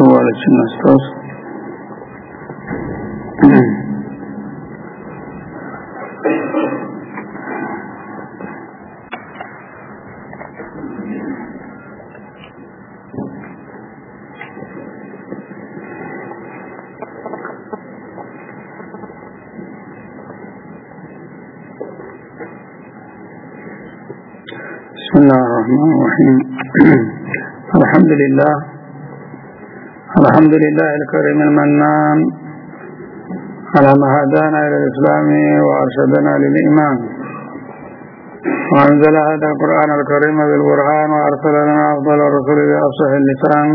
Валича на Стас. بسم الله الرحمن الرحيم الحمد لله الحمد لله الكريم المنان. على ما هدانا إلى الإسلام وأرشدنا للإيمان. وأنزل هذا القرآن الكريم بالبرهان وأرسل لنا أفضل الرسل بأفصح اللسان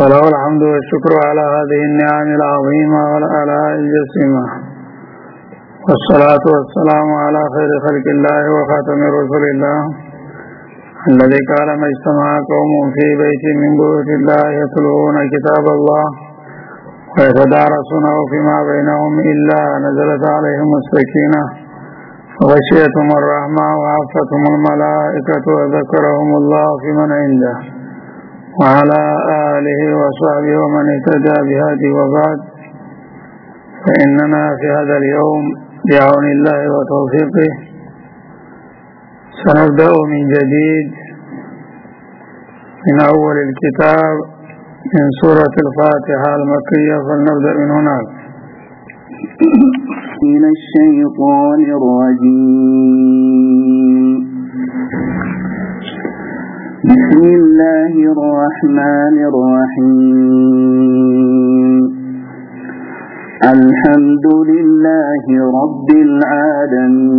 وله الحمد والشكر على هذه النعم العظيمة والآلاء الجسيمة. والصلاة والسلام على خير خلق الله وخاتم رسول الله. الذي قال ما اجتمع قوم في بيت من بيوت الله يتلون كتاب الله ويتدارسونه فيما بينهم إلا نزلت عليهم السكينة وغشيتهم الرحمة وعفتهم الملائكة وذكرهم الله في من عنده وعلى آله وصحبه ومن اهتدى بهذه وبعد. فإننا في هذا اليوم بعون الله وتوفيقه سنبدأ من جديد من أول الكتاب من سورة الفاتحة المكية فلنبدأ من هناك. من الشيطان الرجيم. بسم الله الرحمن الرحيم. الحمد لله رب العالمين.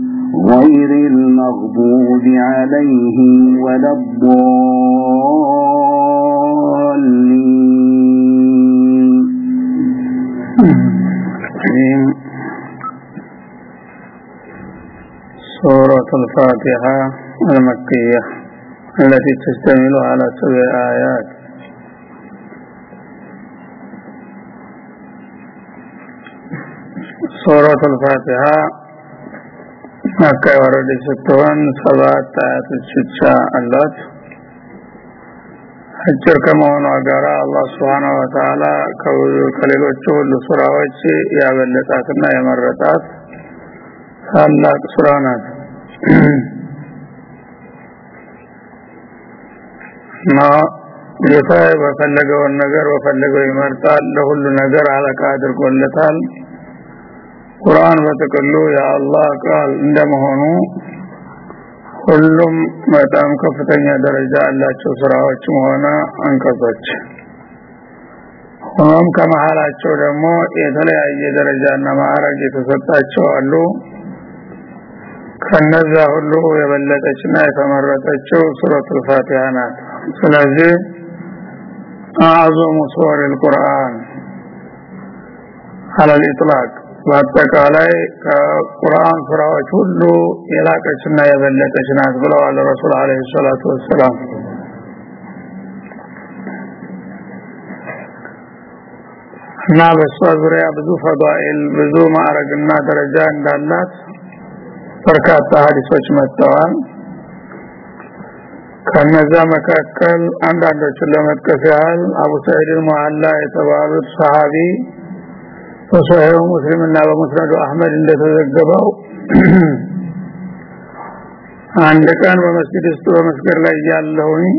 غير المغضوب عليهم ولا الضالين. سورة الفاتحة المكية التي تشتمل على سبع آيات. سورة الفاتحة የወረደች ስትሆን ሰባት አያቶች ብቻ አሏት አጭር ከመሆኗ ጋር አላህ Subhanahu Wa ከሌሎቹ ሁሉ ሱራዎች ያበለጣትና የመረጣት ታላቅ ሱራ ናት እና ጌታ በፈለገውን ነገር በፈለገው ይመርጣል ለሁሉ ነገር አለቃ አድርጎለታል ቁርአን በተቀሉ የአላህ ቃል እንደመሆኑ ሁሉም በጣም ከፍተኛ ደረጃ ያላቸው ስራዎችም ሆነ አንቀጾች። ሆኖም ከመሃላቸው ደግሞ የተለያየ ደረጃና ማዕረግ የተሰጣቸው አሉ። ከነዛ ሁሉ የበለጠች የበለጠችና የተመረጠችው ሱረቱል ፋቲሃ ናት። ስለዚህ አዕዘሙ ሱወር አልቁርአን አላ በአጠቃላይ ከቁርአን ሱራዎች ሁሉ የላቀችና የበለጠች ናት ብለዋል ረሱል አለይሂ ሰላቱ ወሰላም። እና በሷ ዙሪያ ብዙ ፈዳኢል ብዙ ማዕረግና ደረጃ እንዳላት በርካታ ሀዲሶች መጥተዋል። ከነዛ መካከል አንዳንዶቹን ለመጥቀስ ያህል አቡ ሰዒድ ሙአላ የተባሉት ሰሃቢ በሶሒህ ሙስሊም እና በሙስነዱ አህመድ እንደተዘገበው አንድ ቀን በመስጊድ ውስጥ በመስገድ ላይ ያለሁኝ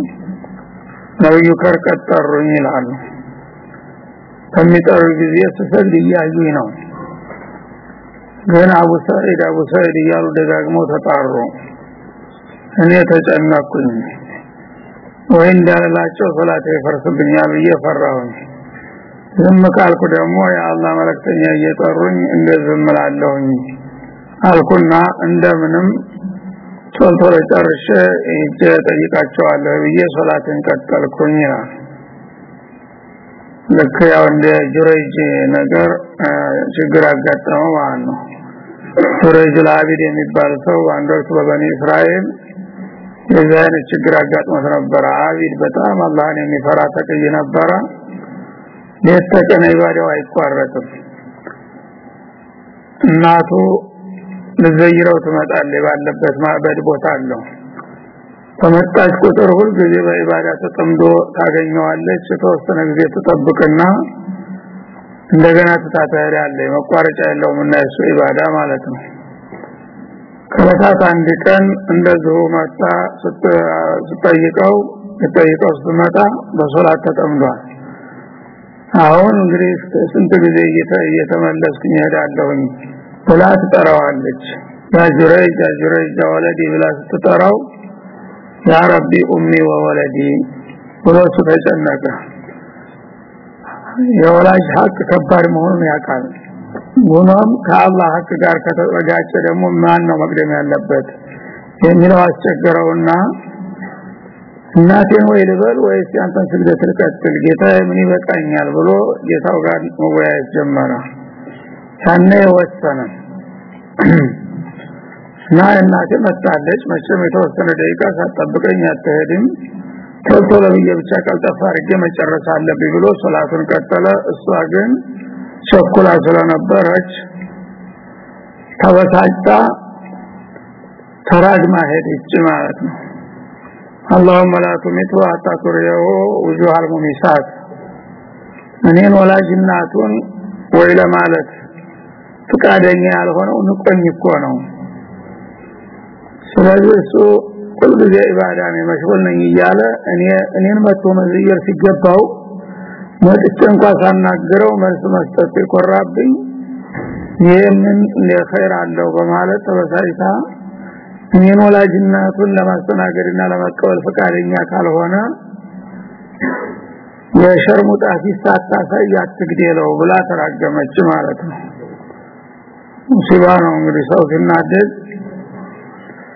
ነብዩ ከርቀት ጠሩኝ ይላሉ። በሚጠሩ ጊዜ ስሰግድ እያዩኝ ነው። ግን አቡ ሰዒድ አቡ ሰዒድ እያሉ ደጋግመው ተጣሩ። እኔ ተጨነኩኝ ወይ እንዳለላቸው ሶላቴ ይፈርስብኛል ብዬ ፈራሁኝ ዝም ካልኩ ደግሞ የአላህ መለክተኛ እየጠሩኝ እንደዝም እላለሁኝ። አልኩና እንደምንም ቶሎ ቶሎ ጨርሼ ሄጄ ጠይቃቸዋለሁ ብዬ ሶላትን ቀጠልኩኝ ይላል። ልክ ያው እንደ ጁረይጅ ነገር ችግር አጋጠመው ማለት ነው። ጁረይጅ ለአቢድ የሚባል ሰው አንድ ወቅት በበኒ እስራኤል የዚህ አይነት ችግር አጋጥሞት ነበረ። አቢድ በጣም አላህን የሚፈራ ተቀይ ነበረ ሌት ተቀን ኢባዳው አይቋረጥም። እናቱ ልዘይረው ትመጣለች ባለበት ማዕበድ ቦታ አለው። በመጣች ቁጥር ሁል ጊዜ በኢባዳ ተጠምዶ ታገኘዋለች። የተወሰነ ጊዜ ትጠብቅና እንደገና ትታታለች መቋረጫ የለውም እና እሱ ኢባዳ ማለት ነው። ከለታት አንድ ቀን እንደዚሁ መጣ ስትጠይቀው ስትጠይቀው ስትመጣ በሶላት ተጠምዷል አሁን እንግዲህ ስንት ጊዜ እየተመለስኩኝ ሄዳለሁኝ ብላ ትጠራዋለች። ያ ጁረይጅ ያ ጁረይጅ ወለዲ ብላ ስትጠራው ያ ረቢ ኡሚ ወወለዲ ብሎ እሱ ተጨነቀ። የወላጅ ሀቅ ከባድ መሆኑን ያውቃል። ሆኖም ከአላህ ሀቅ ጋር ከተጠጋጨ ደግሞ ማን ነው መቅደም ያለበት? የሚለው አስቸገረውና እናቴን ወይ ልበል ወይስ ያንተን ስግደት ልቀጥል? ጌታ ምን ይበቃኛል ብሎ ጌታው ጋር መወያየት ጀመረ። ያኔ ወሰነ። እና እናቴ መጣለች። መቼም የተወሰነ ደቂቃ ሳትጠብቀኝ አትሄድም። ቶሎ ለብዬ ብቻ ቀልጠፋ አድርጌ መጨረስ አለብኝ ብሎ ሶላቱን ቀጠለ። እሷ ግን ቸኩላ ስለነበረች ተበሳጭታ ተራግማ ሄደች ማለት ነው اللهم لا تمته حتى تريه وجوه المميسات እኔን ወላጅ እናቱን ወይ ለማለት ፍቃደኛ ያልሆነው ንቆኝ እኮ ነው ስለዚህ እሱ ሁል ጊዜ ኢባዳ ነው መሽጉል ነኝ እያለ እኔ እኔን መጥቶ መዝየር ሲገባው መጥቼ እንኳን ሳናግረው መልስ መስጠት ይቆራብኝ ይህምን ለኸይር አለው በማለት ተበሳጭታ እኔን ወላጅናቱን ለማስተናገድና ለመቀበል ፈቃደኛ ካልሆነ የሸርሙጣ ሲሳታሳይ አትግደለው ብላ ተራገመች ማለት ነው። ነው እንግዲህ ሰው ሲናደድ።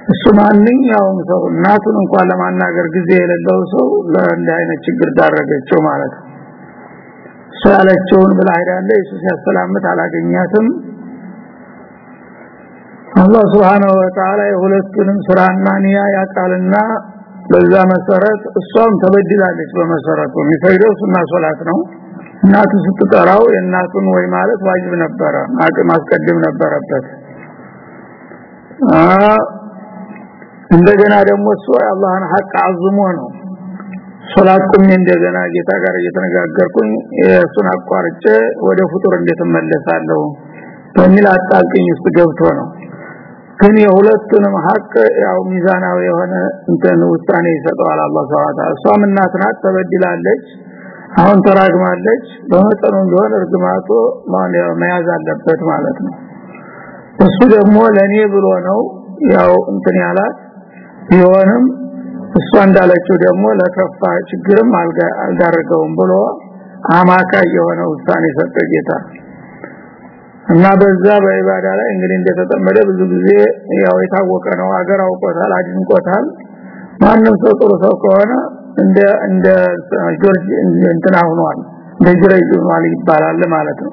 እሱ ማንኛውም ሰው እናቱን እንኳን ለማናገር ጊዜ የሌለው ሰው ለእንዲህ አይነት ችግር ዳረገችው ማለት ነው። እሱ ያለችውን ብላ ሄዳለ እሱ ሲያሰላምት አላገኛትም አላህ Subhanahu Wa Ta'ala የሁለቱንም ስራና ንያ ያቃልና በዛ መሰረት እሷም ተበድላለች በመሰረቱ። የሚፈይደው ሱና ሶላት ነው። እናቱ ስትጠራው የእናቱን ወይ ማለት ዋጅብ ነበረ ማስቀደም ነበረበት። እንደገና ደግሞ እሱ አላህን ሐቅ አዝሞ ነው። ሶላት ቁሜ እንደገና ጌታ ጋር እየተነጋገርኩኝ እሱን አቋርጬ ወደ ፍጡር እንዴት እመለሳለሁ በሚል አጣቅኝ ውስጥ ገብቶ ነው ግን የሁለቱንም ሀቅ ያው ሚዛናዊ የሆነ እንትን ውሳኔ ይሰጠዋል አላህ Subhanahu እሷም እናት ናት ተበድላለች አሁን ተራግማለች። በመጠኑ ቢሆን እርግማቱ መያዝ አለበት ማለት ነው። እሱ ደግሞ ለኔ ብሎ ነው ያው እንትን ያላት። ቢሆንም እሷ እንዳለችው ደግሞ ለከፋ ችግርም አልዳረገውም ብሎ አማካይ የሆነ ውሳኔ ሰጠ ጌታ እና በዛ በኢባዳ ላይ እንግዲህ እንደተጠመደ ብዙ ጊዜ ያው የታወቀ ነው። አገር አውቆታል አድንቆታል። ማንም ሰው ጥሩ ሰው ከሆነ እንደ እንደ ጆርጅ እንትና ሆኗል እንደ ጆርጅ ሆኗል ይባላል ማለት ነው።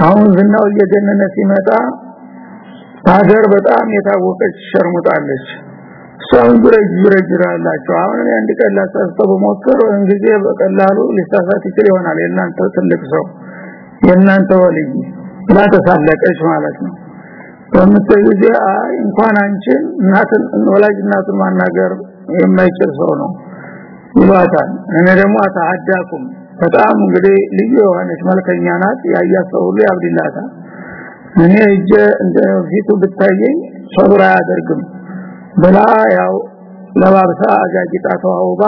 አሁን ዝናው እየገነነ ሲመጣ ሀገር በጣም የታወቀች ሸርሙጣለች። ሰውን ጅረጅ ጅረጅራላቸው አሁን እኔ አንድ ቀን ላሳስተው ሞክር ጊዜ በቀላሉ ሊሳሳት ይችል ይሆናል። የእናንተ ትልቅ ሰው የእናንተ ወልይ ብላ ተሳለቀች ማለት ነው። በምትል ጊዜ እንኳን አንቺን እናትን ወላጅ እናቱን ማናገር የማይችል ሰው ነው ይሏታል። እኔ ደግሞ አታሐዳኩም በጣም እንግዲህ ልዩ የሆነች መልከኛ ናት። ያያት ሰው ሁሉ ያብድላታል። እኔ እጀ እንደ ፊቱ ብታየኝ ሰብራ አያደርግም ብላ ያው ለባብሳ አጃጅጣ ተዋውባ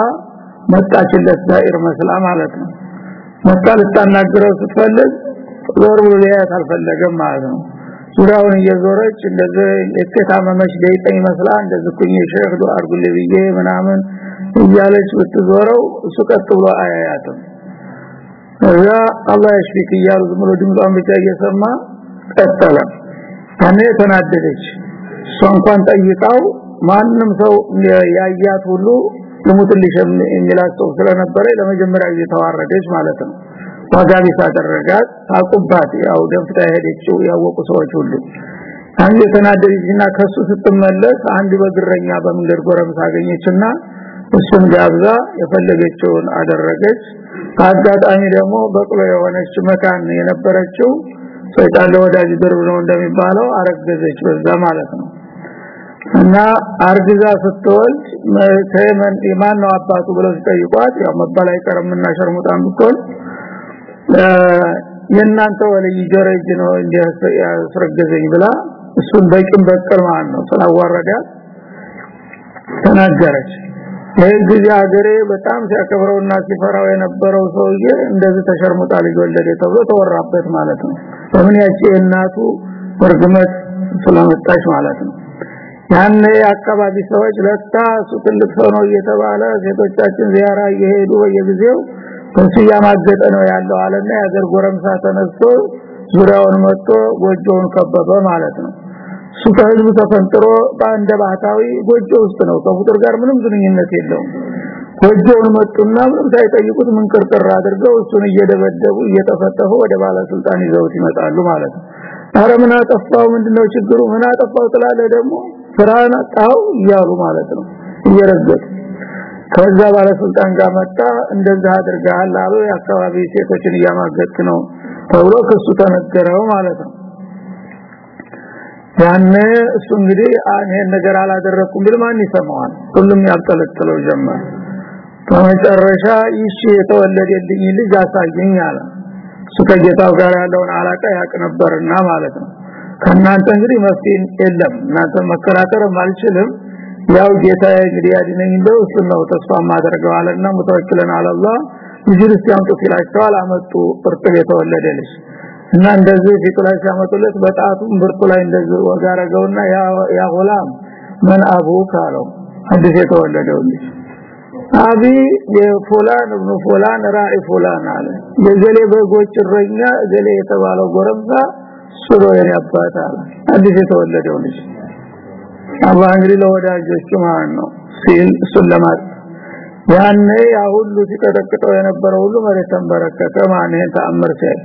መጣችለት ዳኢር መስላ ማለት ነው መጣ ልታናግረው ስትፈልግ ዞር ብሎ ሊያት አልፈለገም ማለት ነው። ዙሪያውን እየዞረች እንደዚህ የተታመመች ደይጠኝ መስላ እንደዚህ ኩኝ ሼህ ዱአ አድርጉልኝ ብዬ ምናምን እያለች ብትዞረው እሱ ቀጥ ብሎ አያያትም። እዛ አላህ ይሽፊክ እያሉ ዝም ብሎ ድምጿን ብቻ እየሰማ ቀጠለ። ታኔ ተናደደች። እሷ እንኳን ጠይቃው ማንም ሰው ያያት ሁሉ ልሙትልሽ የሚላቸው ስለነበረ ለመጀመሪያ ጊዜ ተዋረደች ማለት ነው። ዋጋ ቢስ አደረጋት ታቁባት። ያው ደፍታ ሄደችው ያወቁ ሰዎች ሁሉ አንድ የተናደደችና ከሱ ስትመለስ አንድ በግረኛ በመንገድ ጎረምሳ አገኘችና እሱን ጋብዛ የፈለገችውን አደረገች። አጋጣሚ ደግሞ በቅሎ የሆነች መካን የነበረችው ሰይጣን ለወዳጅ ድርብ ነው እንደሚባለው አረገዘች በዛ ማለት ነው እና አርግዛ ስትወልድ ተመን ማን ነው አባቱ ብለው ሲጠይቋት ያው መባል አይቀርምና ሸርሙጣን ብትሆን የእናንተ ወለይ ጀረጅ ነው እንዲያስረገዘኝ ብላ እሱን በቂም በቀል ማለት ነው ስላዋረዳት ተናገረች። ጊዜ ሀገሬ በጣም ሲያከብረውና ሲፈራው የነበረው ሰውዬ እንደዚህ ተሸርሙጣ ልጅ ወለደ ተብሎ ተወራበት ማለት ነው። በምን ያቺ እናቱ ወርግመት ስለመጣች ማለት ነው ያን የአካባቢ ሰዎች ለታ እሱ ትልቅ ሰው እየተባለ ሴቶቻችን ዚያራ እየሄዱ በየጊዜው እሱ ያማገጠ ነው ያለው አለና የአገር ጎረምሳ ተነስቶ ዙሪያውን መጥቶ ጎጆውን ከበበ ማለት ነው። እሱ ከህዝቡ ተፈንጥሮ በአንደ ባህታዊ ጎጆ ውስጥ ነው። ከፍጡር ጋር ምንም ግንኙነት የለውም። ጎጆውን መጡና ምንም ሳይጠይቁት ምን ቅርቅር አድርገው እሱን እየደበደቡ እየተፈተፉ ወደ ባለስልጣን ይዘውት ይመጣሉ ማለት ነው። አረ ምን አጠፋው? ምንድነው ችግሩ? ምን አጠፋው ትላለ ደግሞ ስራን አጣው እያሉ ማለት ነው። እየረገጡ ከዛ ባለስልጣን ጋር መጣ። እንደዛ አድርጋል አሉ። የአካባቢ ሴቶችን እያማገጥክ ነው ተብሎ ክሱ ተነገረው ማለት ነው። ያነ እሱ እንግዲህ ይሄን ነገር አላደረኩም ቢል ማን ይሰማዋል? ሁሉም ያልጠለጥለው ጀመር። በመጨረሻ ይሽ የተወለደልኝ ልጅ አሳየኝ አለ። እሱ ከጌታው ጋር ያለውን አላቃ ያቅ ነበርና ማለት ነው ከናንተ እንግዲህ መፍትሄ የለም። እናንተ መከራከርም አልችልም። ያው ጌታ እንግዲህ ያድነኝ እንደው እሱ ተስፋ ማደርገው አለና ሙተወክለን አለላህ ልጅ ያምጡ ሲላቸዋል። አመጡ እርጥብ የተወለደ ልጅ እና እንደዚህ ፊቱ ላይ ሲያመጡለት በጣቱ ብርቱ ላይ እንደዚህ ወጋረገውና ያ ያ ጉላም ምን አቡክ አለው? አዲስ የተወለደው አቢ የፉላን ኢብኑ ፉላን ራኢ ፉላን አለ። የገሌ በጎች እረኛ ገሌ የተባለው ጎረምሳ አባት አለ አዲስ የተወለደው ልጅ አላህ እንግዲህ ለወዳጆቹ ማለት ነው ሲል እሱን ለማት ያኔ ያ ሁሉ ሲቀጠቅጠው የነበረው ሁሉ መሬት ተንበረከከ። ማን ይሄን ተአምር ሲያይ?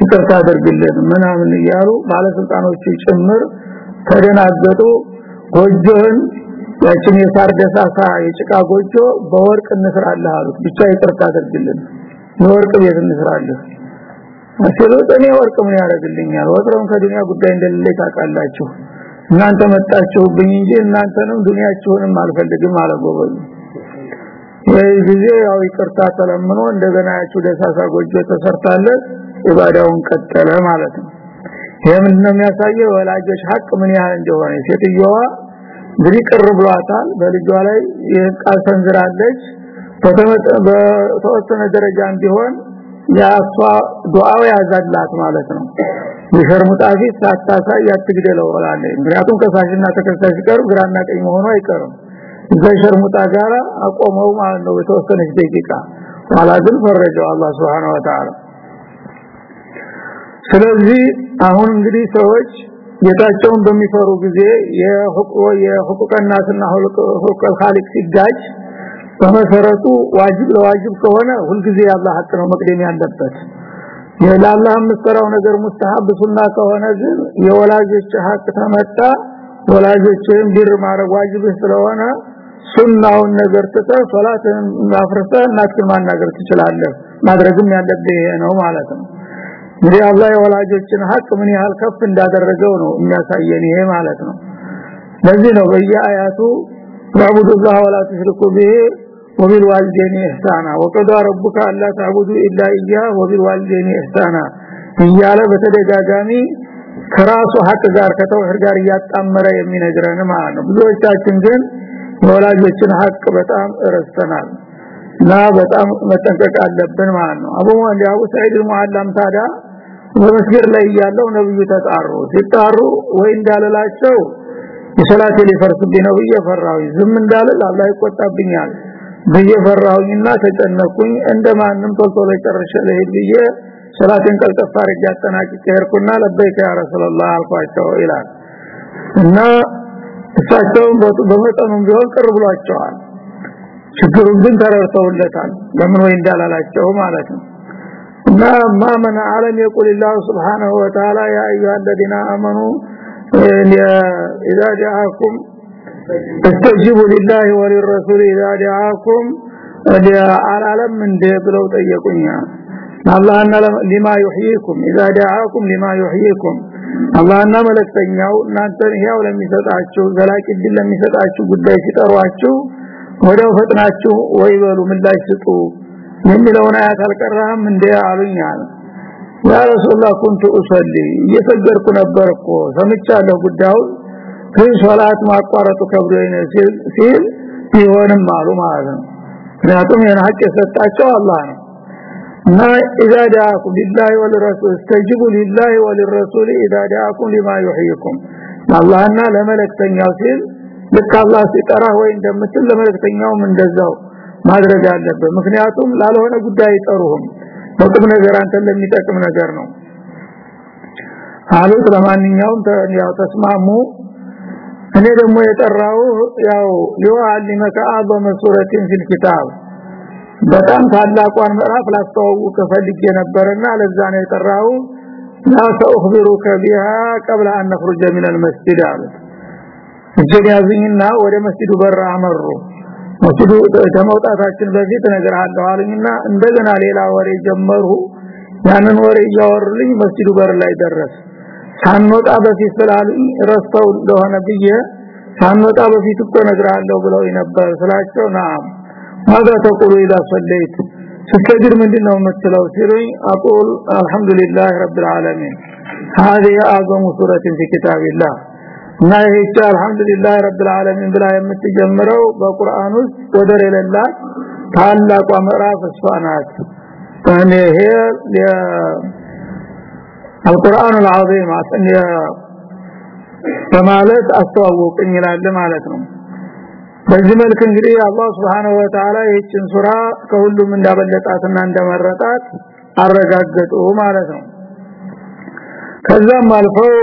ይቅርታ አድርግልን ምናምን እያሉ ባለስልጣኖቹ ጭምር ተደናገጡ። ጎጆን ያችን የሳር ደሳሳ የጭቃ ጎጆ በወርቅ እንስራለህ አሉት። ብቻ ይቅርታ አድርግልን የወርቅ ቤት እንስራለህ አሽሎት እኔ ወርቅ ምን ያደርግልኛል። ወጥሮም ከዱንያ ጉዳይ እንደሌለ ታውቃላችሁ። እናንተ መጣችሁብኝ እንጂ እናንተንም ዱንያችሁንም አልፈልግም አለጎበሉ ይህ ጊዜ ያው ይቅርታ ተለምኖ እንደገና ያችሁ ደሳሳ ጎጆ ተሰርታለት ኢባዳውን ቀጠለ ማለት ነው። ይሄ ምንድነው የሚያሳየው? ወላጆች ሀቅ ምን ያህል እንደሆነ። ሴትየዋ እንግዲህ ቅር ብሏታል። በልጇ ላይ የቃል ሰንዝራለች በተወሰነ ደረጃም ቢሆን ያሷ ዱዓው ያዛላት ማለት ነው። የሸርሙጣ ፊት ሳታሳይ ያትግደለው ወላለ ምክንያቱም ከሳሽና ተከሳሽ ጋር ግራና ቀኝ መሆኑ አይቀርም። እዛ ሸርሙጣ ጋራ አቆመው ማለት ነው በተወሰነች ደቂቃ። ኋላ ግን ፈረጀው አላህ Subhanahu Wa Ta'ala ስለዚህ አሁን እንግዲህ ሰዎች ጌታቸውን በሚፈሩ ጊዜ የሁቁ የሁቁቀናትና ሁቁ ኻሊቅ ሲጋጭ በመሰረቱ ዋጅብ ለዋጅብ ከሆነ ሁልጊዜ ያላህ ሐቅ ነው መቅደም ያለበት የላላህ የምትሰራው ነገር ሙስተሐብ ሱና ከሆነ ግን የወላጆች ሐቅ ተመጣ ወላጆችን ቢር ማድረግ ዋጅብ ስለሆነ ሱናውን ነገር ትተህ ሶላትን ማፍረሰ እናትህን ማናገር ትችላለህ ማድረግም ያለብህ ይሄ ነው ማለት ነው እንግዲህ አላህ የወላጆችን ሐቅ ምን ያህል ከፍ እንዳደረገው ነው የሚያሳየን ይሄ ማለት ነው ለዚህ ነው በየአያቱ ያቡዱ الله ولا تشركوا به وبالوالدين احسانا وقضى ربك الا تعبدوا الا اياه وبالوالدين احسانا እያለ በተደጋጋሚ ከራሱ ሐቅ ጋር ከተውሂድ ጋር እያጣመረ የሚነግረን ማለት ነው ብዙዎቻችን ግን የወላጆችን ሐቅ በጣም ረስተናል እና በጣም መጠንቀቅ አለብን ማለት ነው አቡ ወንድ አቡ ሰዒድ ሙአለም ታዳ በመስጊድ ላይ ያለው ነብዩ ተጣሩ ሲጣሩ ወይ እንዳለላቸው የሰላቴ ሊፈርስብኝ ነው ብዬ ፈራሁ ዝም እንዳልል አላህ ይቆጣብኛል ብዬ ፈራሁኝና ተጨነኩኝ እንደማንም ቶሎ ጨርሼ ለሄድ ብዬ ሰላቴን ቀልጠፋ አድርጌ አጠናቅቄ ሄድኩና ለበይከ ያ ረሱላህ አልኳቸው ይላል እና እሳቸውም በመጠኑም ቢሆን ቅር ብሏቸዋል ችግሩን ግን ተረድተውለታል ለምን ወይ እንዳላላቸው ማለት ነው እና ማመን ዓለም يقول الله سبحانه وتعالى يا ايها الذين امنوا اذا جاءكم استجيبوا لله وللرسول اذا دعاكم አላለም እንደ ብለው ጠየቁኛ አላህና ለማ ይحይيكم اذا دعاكم لما يحييكم. አላህና መለከተኛው እናንተን ህያው ለሚሰጣችሁ ዘላቂ ድል ለሚሰጣችሁ ጉዳይ ሲጠሯችሁ ወደው ፈጥናችሁ ወይ በሉ ምላሽ ስጡ የሚለውን አያት አልቀራም እንደ አሉኛል ያ ረሱላህ ኩንቱ ኡሰሊ እየሰገድኩ ነበርኮ ሰምቻለሁ ጉዳዩን ግን ሶላት ማቋረጡ ከብዶኝ ሲል ሲል ቢሆንም አሉ ማለት ነው ምክንያቱም ይህን ሀቅ የሰጣቸው አላህ ነው እና اذا دعاكم لله وللرسول استجيبوا لله وللرسول اذا دعاكم لما يحييكم አላህና ለመለክተኛው ሲል ልክ አላህ ሲጠራ ወይ እንደምትል ለመለክተኛውም እንደዛው ማድረግ አለበት ምክንያቱም ላልሆነ ጉዳይ አይጠሩህም በቁም ነገር አንተ ለሚጠቅም ነገር ነው አሉት ለማንኛውም ያው ተስማሙ እኔ ደግሞ የጠራው ያው ሊዋሊመከ አዘመ ሱረቲን ፊል ኪታብ። በጣም ታላቋን ምዕራፍ ላስተዋውቅ ፈልጌ ነበርና ለዛ ነው የጠራው لا سأخبرك بها قبل أن نخرج من المسجد እጀን ያዝኝና ወደ መስጂዱ በር አመሩ። መስጂዱ ከመውጣታችን በፊት ነገር አለዋልኝና እንደገና ሌላ ወሬ ጀመሩ ያንን ወሬ እያወሩልኝ መስጂዱ በር ላይ ደረስ ሳንወጣ በፊት ስላሉኝ ረስተው እንደሆነ ብዬ ሳንወጣ በፊት እኮ ነግራለሁ ብለው ነበር ስላቸው ና ማዛ ተቁሉ ኢላ ሰለይት ስትሰግድ ምንድነው የምትለው ሲሉኝ አቁል አልহামዱሊላህ ረብል ዓለሚን هذه اعظم سوره في كتاب الله እና ይህች አልহামዱሊላህ ረብል ዓለሚን ብላ የምትጀምረው በቁርአን ውስጥ ወደር የሌላት ታላቋ ምዕራፍ እሷ ናት። እኔ القرآن العظيم በማለት አስተዋወቅኝ ይላል ማለት ነው። በዚህ መልክ እንግዲህ አላህ Subhanahu Wa Ta'ala ይህችን ሱራ ከሁሉም እንዳበለጣትና እንደመረጣት አረጋገጡ ማለት ነው። ከዛም አልፈው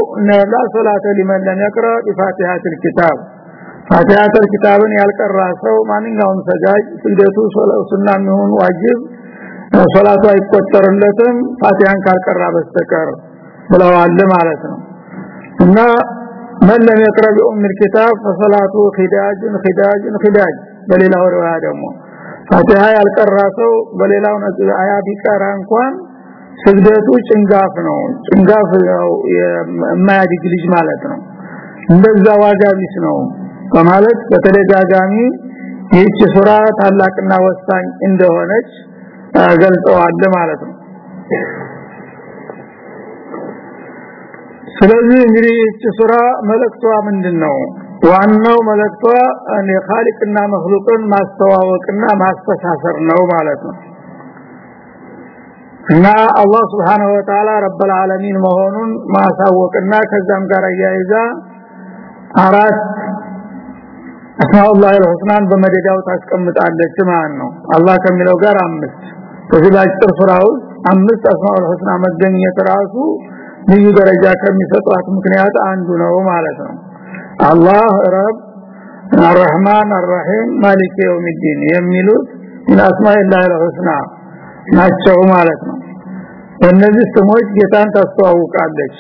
ላ ሰላተ ሊመን ለም ይቅራ ቢፋቲሃቲል ኪታብ። ፋቲሃቲል ያልቀራ ሰው ማንኛውም ሰጋጅ ስግደቱ ሱና የሚሆን ዋጅብ ሶላቱ አይቆጠርለትም ፋቲሃን ካልቀራ በስተቀር። ብለዋል ማለት ነው እና من لم يقرأ بأم الكتاب فصلاته خداج خداج خداج በሌላው ሪዋያ ደግሞ ፋቲሃ ያልቀራ ሰው በሌላው አያ ቢቀራ እንኳን ስግደቱ ጭንጋፍ ነው ጭንጋፍ ነው የማያድግ ልጅ ማለት ነው እንደዛ ዋጋ ቢስ ነው በማለት በተደጋጋሚ ይህች ሱራ ታላቅና ወሳኝ እንደሆነች ገልጸዋል ማለት ነው ስለዚህ እንግዲህ እቺ ሱራ መልእክቷ ምንድነው? ዋናው መልእክቷ እኔ ኻሊቅና መኽሉቅን ማስተዋወቅና ማስተሳሰር ነው ማለት ነው። እና አላህ Subhanahu Wa Ta'ala ረበል ዓለሚን መሆኑን ማሳወቅና ከዛም ጋር ያይዛ አራት አስማኡላህ አልሁስናን በመደዳው ታስቀምጣለች ማለት ነው። አላህ ከሚለው ጋር አምስት። በዚህ ባጭር ሱራው አምስት አስማኡል ሁስና መገኘት ራሱ ልዩ ደረጃ ከሚሰጧት ምክንያት አንዱ ነው ማለት ነው። አላህ ረብ አርህማን አርሂም ማሊክ የውሚዲን የሚሉት ምን አስማኢላህ አልሁስና ናቸው ማለት ነው። እነዚህ ስሞች ጌታን ታስተዋውቃለች።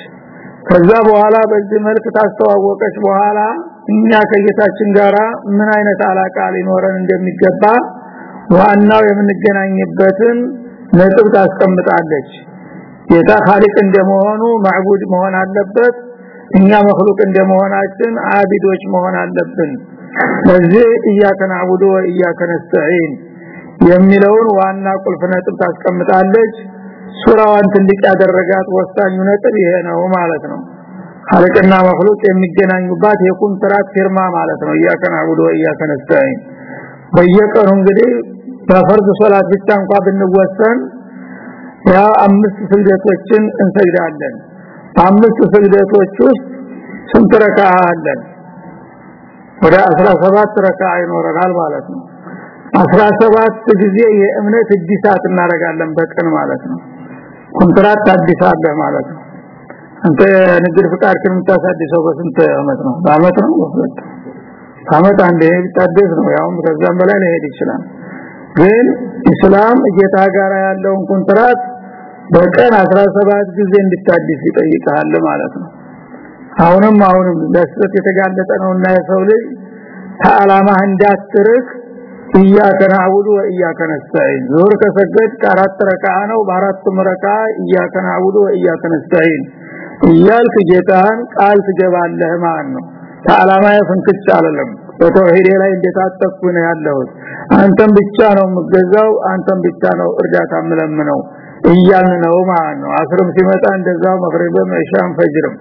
ከዛ በኋላ በዚህ መልክ ታስተዋወቀች በኋላ እኛ ከጌታችን ጋራ ምን አይነት አላቃ ሊኖረን እንደሚገባ ዋናው የምንገናኝበትን ነጥብ ታስቀምጣለች ጌታ خالق እንደመሆኑ ማዕቡድ መሆን አለበት እኛ መخلوቅ እንደመሆናችን አቢዶች መሆን አለብን። ለዚህ ኢያከና አቡዱ የሚለውን ዋና ቁልፍ ነጥብ ታስቀምጣለች። ሱራዋን ትልቅ ያደረጋት ወሳኙ ነጥብ ይሄ ነው ማለት ነው። ሀለቅና መخلوቅ የሚገናኙባት የኮንትራት ፊርማ ማለት ነው ኢያከና አቡዱ ወኢያከና በየቀኑ እንግዲህ በፈርድ ሶላት ብቻ እንኳን ብንወሰን ያ አምስት ስግደቶችን እንሰግዳለን። አምስት ስግደቶች ውስጥ ስንት ረካ አለን ወደ 17 ረካ ይኖረናል ማለት ነው። 17 ጊዜ የእምነት እድሳት እናደርጋለን በቀን ማለት ነው። ኮንትራት ታድሳለህ ማለት ነው። አንተ ንግድ ፍቃድ ከምታሳድሰው በስንት አመት ነው? በአመት ነው? አመት አንዴ ቢታደስ ነው። ያውም ከዛም በላይ ሊሄድ ይችላል። ግን እስላም ጋር ያለውን ኮንትራት በቀን 17 ጊዜ እንድታድስ ይጠይቃል ማለት ነው። አሁንም አሁንም ለስህተት የተጋለጠ ነውና የሰው ልጅ ተዓላማ እንዳትርክ ወኢያከ ነስተዒን ዙር ከሰገድ ከአራት ረካ ነው በአራት ረካ ኢያከ ነዕቡዱ ወኢያከ ነስተዒን እያልክ ጌታህን ቃል ትገባለህ ማለት ነው። ተዓላማ ፍንክች አለለም በተውሂድ ላይ እንደታጠቁ ነው ያለሁት? አንተም ብቻ ነው የምገዛው አንተም ብቻ ነው እርዳታ የምለምነው እያልን ነው ማለት ነው። አስርም ሲመጣ እንደዛው መግሪብም ኢሻም ፈጅርም።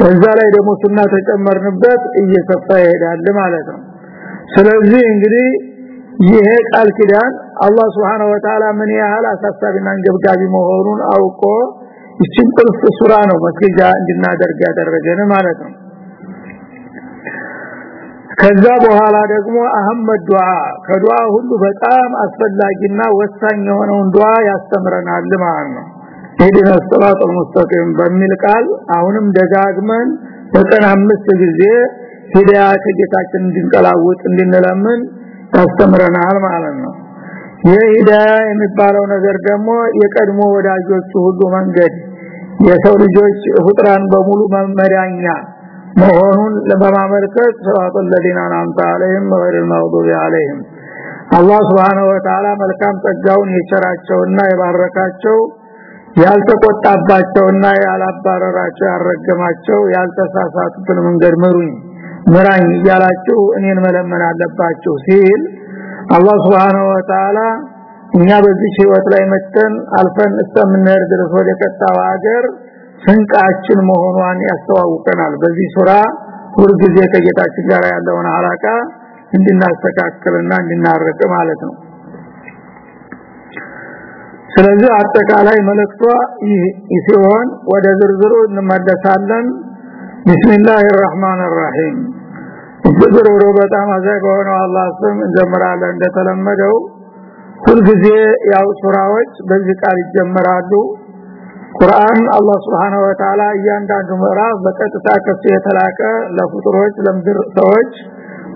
በዛ ላይ ደግሞ ሱና ተጨመርንበት እየሰፋ ይሄዳል ማለት ነው። ስለዚህ እንግዲህ ይሄ ቃል ኪዳን አላህ Subhanahu Wa Ta'ala ምን ያህል አሳሳቢና አንገብጋቢ መሆኑን አውቆ ይችን ቁልፍ ሱራ ነው መስጊጃ እንድናደርግ ያደረገን ማለት ነው ከዛ በኋላ ደግሞ አህመድ ዱዓ ከዱዓ ሁሉ በጣም አስፈላጊና ወሳኝ የሆነውን ዱዓ ያስተምረናል ማለት ነው። ሄድና ሰላቱ ሙስተቂም በሚል ቃል አሁንም ደጋግመን በቀን አምስት ጊዜ ሂዳያ ከጌታችን እንድንቀላውጥ እንድንለምን ያስተምረናል ማለት ነው። ይህ ሂዳያ የሚባለው ነገር ደግሞ የቀድሞ ወዳጆቹ ሁሉ መንገድ የሰው ልጆች ፍጥራን በሙሉ መመሪያኛ መሆኑን ለማመልከት ስራቱን ለዲና ናምታ አለህም ወይል መውዱብ አለህም አላህ Subhanahu Wa መልካም ጸጋውን የቸራቸውና የባረካቸው ያልተቆጣባቸውና ያላባረራቸው ያረገማቸው ያልተሳሳቱትን መንገድ ምሩኝ ምራኝ እያላችሁ እኔን መለመን አለባችሁ ሲል አላህ Subhanahu Wa እኛ በዚህ ህይወት ላይ መተን አልፈን እስከምንሄድ ድረስ ወደ ቀጣው ሀገር ስንቃችን መሆኗን ያስተዋውቀናል። በዚህ ሱራ ሁልጊዜ ከጌታችን ጋር ያለውን አላቃ እንድናስተካክልና እንድናረቅ ማለት ነው። ስለዚህ አጠቃላይ መልእክቷ ይህ ሲሆን ወደ ዝርዝሩ እንመለሳለን። ቢስሚላሂር ረህማኒር ረሂም ዝርዝሩ በጣም አዛኝ በሆነው አላህ ስም እንጀምራለን እንደተለመደው ሁልጊዜ ያው ሱራዎች በዚህ ቃል ይጀምራሉ ቁርአን አላህ Subhanahu Wa Ta'ala እያንዳንዱ ምዕራፍ በቀጥታ ከሱ የተላከ ለፍጡሮች ለምድር ሰዎች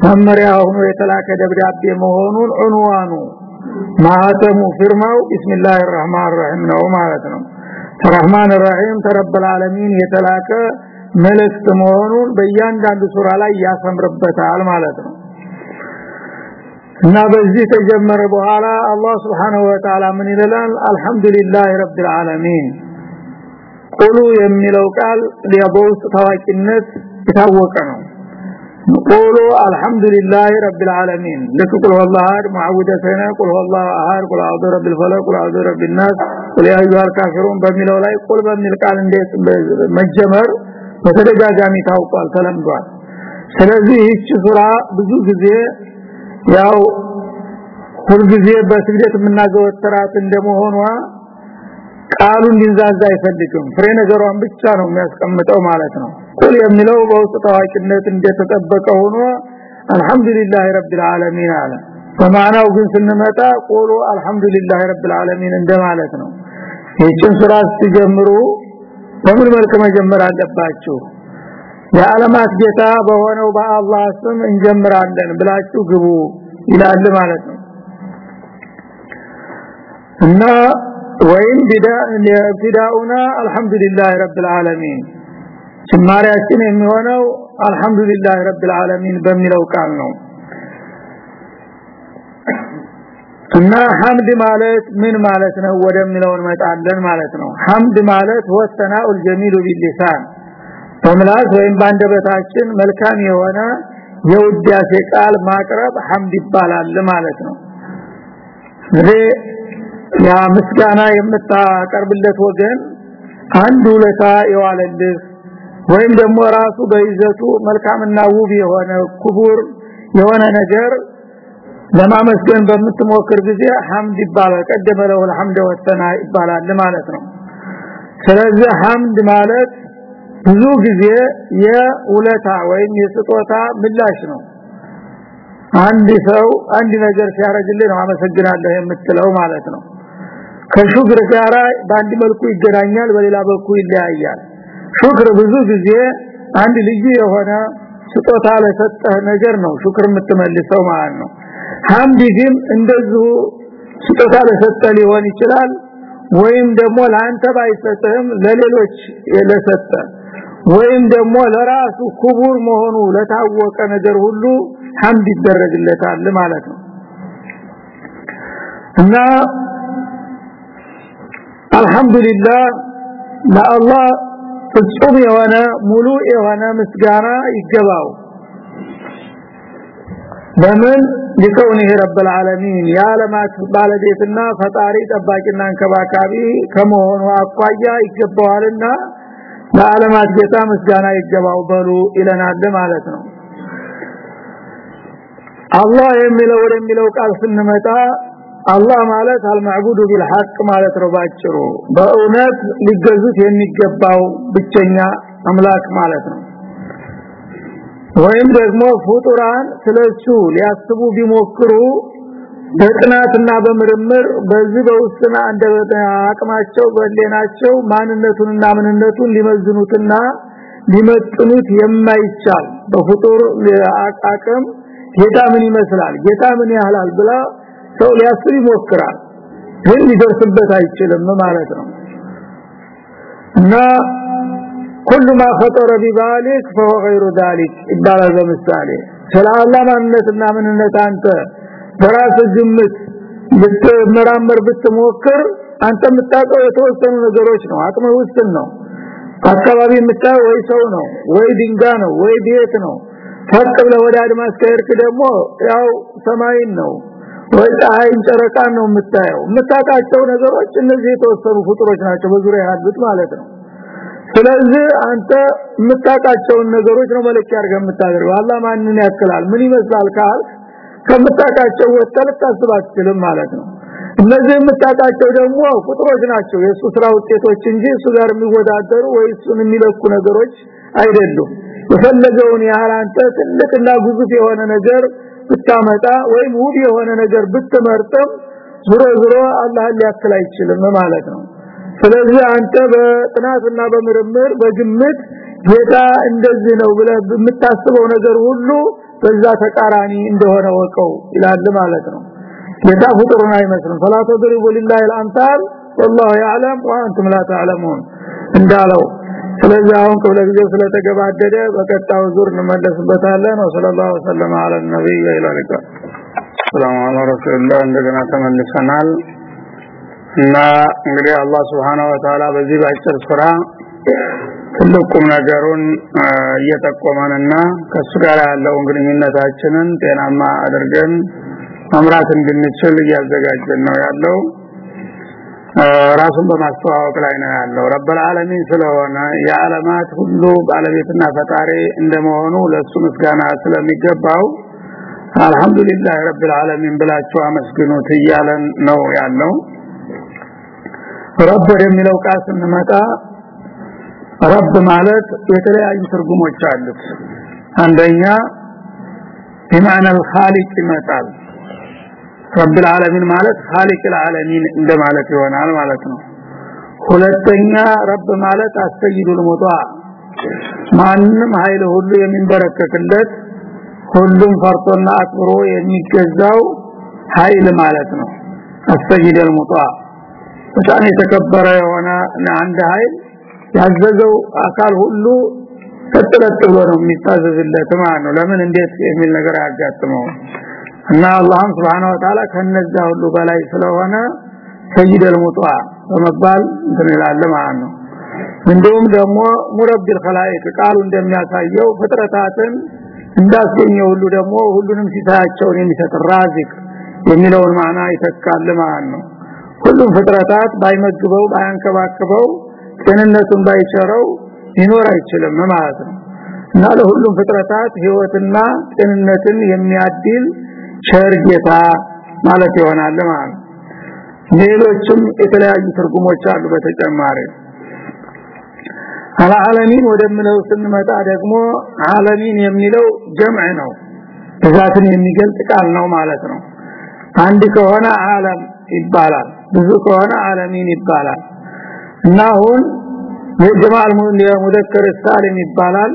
መመሪያ ሆኖ የተላከ ደብዳቤ መሆኑን ዑንዋኑ ማተሙ ፊርማው ቢስሚላሂር ረህማኒር ረሂም ነው ማለት ነው። ረህማን ረሂም ተረበል ዓለሚን የተላከ መልእክት መሆኑን በእያንዳንዱ ሱራ ላይ ያሰምርበታል ማለት ነው። እና በዚህ ተጀመረ በኋላ አላህ سبحانه وتعالى ምን ይላል አልহামዱሊላሂ ረብል ዓለሚን ቁሉ የሚለው ቃል ለቦውስ ታዋቂነት የታወቀ ነው። ቆሎ አልহামዱሊላሂ ረቢል ዓለሚን ለቁል ወላሁ አሐድ ማውደተና قل هو الله أحد قل أعوذ برب الفلق قل أعوذ برب الناس قل يا كافرون በሚለው ላይ قل በሚል ቃል እንዴት መጀመር በተደጋጋሚ ታውቋል ተለምዷል። ስለዚህ ይህች ሱራ ብዙ ጊዜ ያው ሁልጊዜ በስግደት የምናዘወትራት እንደመሆኗ ቃሉ እንዲዛዛ አይፈልግም። ፍሬ ነገሯን ብቻ ነው የሚያስቀምጠው ማለት ነው። ቁል የሚለው በውስጥ ታዋቂነት እንደተጠበቀ ሆኖ አልহামዱሊላሂ ረቢል ዓለሚን አለ። በማናው ግን ስንመጣ ቁሉ አልহামዱሊላሂ ረቢል ዓለሚን እንደማለት ነው። ይህችን ስራ ስትጀምሩ በምን መልክ መጀመር አለባችሁ? የዓለማት ጌታ በሆነው በአላህ ስም እንጀምራለን ብላችሁ ግቡ ይላል ማለት ነው። እና ወይም ቢዳኡና አልহামዱሊላህ ረብል ዓለሚን። ጅማሬያችን የሚሆነው አልহামዱሊላህ ረብል ዓለሚን በሚለው ቃል ነው። እና ሐምድ ማለት ምን ማለት ነው ወደሚለው እንመጣለን ማለት ነው። ሐምድ ማለት ወሰናኡል ጀሚሉ ቢልሊሳን በምላስ ወይም ባንደበታችን መልካም የሆነ የውዳሴ ቃል ማቅረብ ሐምድ ይባላል ማለት ነው። ያ ምስጋና የምታቀርብለት ወገን አንድ ውለታ የዋለልህ ወይም ደግሞ ራሱ በይዘቱ መልካምና ውብ የሆነ ክቡር የሆነ ነገር ለማመስገን በምትሞክር ጊዜ ሐምድ ይባላል ቀደመ له الحمد والثناء ይባላል ማለት ነው ስለዚህ ሐምድ ማለት ብዙ ጊዜ የውለታ ወይም የስጦታ ምላሽ ነው አንድ ሰው አንድ ነገር ሲያረግልህ ነው አመሰግናለሁ የምትለው ማለት ነው ከሹክር ጋር በአንድ መልኩ ይገናኛል በሌላ በኩል ይለያያል። ሹክር ብዙ ጊዜ አንድ ልዩ የሆነ ስጦታ ለሰጠህ ነገር ነው ሹክር የምትመልሰው ማለት ነው። ሐምድ እንደዚሁ ስጦታ ለሰጠህ ሊሆን ይችላል ወይም ደግሞ ለአንተ ባይሰጥህም ለሌሎች ለሰጠ ወይም ደግሞ ለራሱ ክቡር መሆኑ ለታወቀ ነገር ሁሉ ሐምድ ይደረግለታል ማለት ነው። እና አልহামዱሊላህ ለአላህ ፍጹም የሆነ ሙሉ የሆነ ምስጋና ይገባው። ለምን ሊከውንህ ረብል ዓለሚን? የዓለማት ባለቤትና ፈጣሪ ጠባቂና እንከባካቢ ከመሆኑ አኳያ ይገባዋልና ለዓለማት ጌታ ምስጋና ይገባው በሉ ይለናል ማለት ነው። አላህ የሚለው ወደሚለው ቃል ስንመጣ አላህ ማለት አልማዕቡዱ ቢልሐቅ ማለት ነው ባጭሩ። በእውነት ሊገዙት የሚገባው ብቸኛ አምላክ ማለት ነው። ወይም ደግሞ ፍጡራን ስለሱ ሊያስቡ ቢሞክሩ በጥናትና በምርምር በዚህ በውስጥና እንደ አቅማቸው በሌናቸው ማንነቱንና ምንነቱን ሊመዝኑትና ሊመጥኑት የማይቻል በፍጡር አቅም ጌታ ምን ይመስላል? ጌታ ምን ያህላል ብላ ሰው ሊያስብ ይሞክራል ግን ሊደርስበት አይችልም ማለት ነው እና كل ما خطر ببالك فهو غير ذلك ይባላል በምሳሌ ስለ አላህ ማንነትና ምንነት አንተ በራስ ግምት ልትመራመር ብትሞክር አንተ የምታውቀው የተወሰኑ ነገሮች ነው አቅም ውስን ነው አካባቢ የምታየው ወይ ሰው ነው ወይ ድንጋይ ነው ወይ ቤት ነው ፈቅ ብለ ወደ አድማስ ከሄድክ ደግሞ ያው ሰማይን ነው ወይ ፀሐይን ጨረቃን ነው የምታየው። የምታውቃቸው ነገሮች እነዚህ የተወሰኑ ፍጡሮች ናቸው በዙሪያ ያሉት ማለት ነው። ስለዚህ አንተ የምታውቃቸውን ነገሮች ነው መለኪያ አድርገህ የምታደርገው አላህ ማንን ያክላል? ምን ይመስላል ካል? ከምታውቃቸው ወጥተህ ልታስባችልም ማለት ነው። እነዚህ የምታውቃቸው ደግሞ ቁጥሮች ናቸው። የሱ ስራ ውጤቶች እንጂ እሱ ጋር የሚወዳደሩ ወይ እሱን የሚለኩ ነገሮች አይደሉም። የፈለገውን ያህል አንተ ትልቅና ግዙፍ የሆነ ነገር ብታመጣ ወይም ውብ የሆነ ነገር ብትመርጥም ዙሮ ዙሮ አላህን ሊያክል አይችልም ማለት ነው ስለዚህ አንተ በጥናትና በምርምር በግምት ጌታ እንደዚህ ነው ብለህ የምታስበው ነገር ሁሉ በዛ ተቃራኒ እንደሆነ ወቀው ይላል ማለት ነው ጌታ ፍጡሩን አይመስልም فلا تضربوا لله الامثال والله يعلم وانتم لا تعلمون እንዳለው ስለዚህ አሁን ክፍለ ጊዜው ስለተገባደደ በቀጣው ዙር እንመለስበታለን። ወሰለላሁ ዐለ ነብይ ይላልካ ሰላም አለ ረሱላህ እንደገና ተመልሰናል። እና እንግዲህ አላህ Subhanahu Wa Ta'ala በዚህ ባጭር ስራ ትልቁም ነገሩን እየጠቆመንና ከሱ ጋር ያለውን ግንኙነታችንን ጤናማ አድርገን መምራት እንድንችል እያዘጋጀን ነው ያለው ራሱን በማስተዋወቅ ላይ ነው ያለው። ረበል ዓለሚን ስለሆነ የዓለማት ሁሉ ባለቤትና ፈጣሪ እንደመሆኑ ለሱ ምስጋና ስለሚገባው አልহামዱሊላህ ረብል ዓለሚን ብላችሁ አመስግኑት እያለን ነው ያለው። ረብ የሚለው ቃል ስንመጣ ረብ ማለት የተለያዩ ትርጉሞች አሉት። አንደኛ በማዕና الخالق ይመጣል። ረብ العالمين ማለት خالق العالمين እንደማለት ይሆናል ማለት ነው ሁለተኛ ረብ ማለት አስተይዱል ሙጣ ማንም ኃይል ሁሉ የሚንበረከክለት ሁሉም ፈርጦና አክብሮ የሚገዛው ኃይል ማለት ነው አስተይዱል ሙጣ በጣም የተከበረ የሆነ አንድ ኃይል ያዘዘው አካል ሁሉ ተጥለጥ ብሎ ነው የሚታዘዝለት ማለት ነው ለምን እንዴት የሚል ነገር ያጋጥመው እና አላህም Subhanahu Wa Ta'ala ከነዛ ሁሉ በላይ ስለሆነ ሰይድ አልሙጣ በመባል እንትን ይላል ማለት ነው። እንዲሁም ደግሞ ሙረቢል ኸላኢቅ ቃሉ እንደሚያሳየው ፍጥረታትን እንዳስገኘው ሁሉ ደግሞ ሁሉንም ሲሳያቸውን የሚሰጥ ራዚቅ የሚለውን ማዕና ይተካል ማለት ነው። ሁሉም ፍጥረታት ባይመግበው ባያንከባክበው ጤንነቱን ባይቸረው ሊኖር አይችልም ማለት ነው። እና ለሁሉም ፍጥረታት ህይወትና ጤንነትን የሚያድል ቸር ጌታ ማለት ይሆናል ማለት ሌሎችም የተለያዩ ትርጉሞች አሉ በተጨማሪ። አልዓለሚን ወደምለው ስንመጣ ደግሞ ዓለሚን የሚለው ጀምዕ ነው። ብዛትን የሚገልጽ ቃል ነው ማለት ነው። አንድ ከሆነ ዓለም ይባላል ብዙ ከሆነ ዓለሚን ይባላል። እና አሁን የጀማል ሙደከር ይባላል።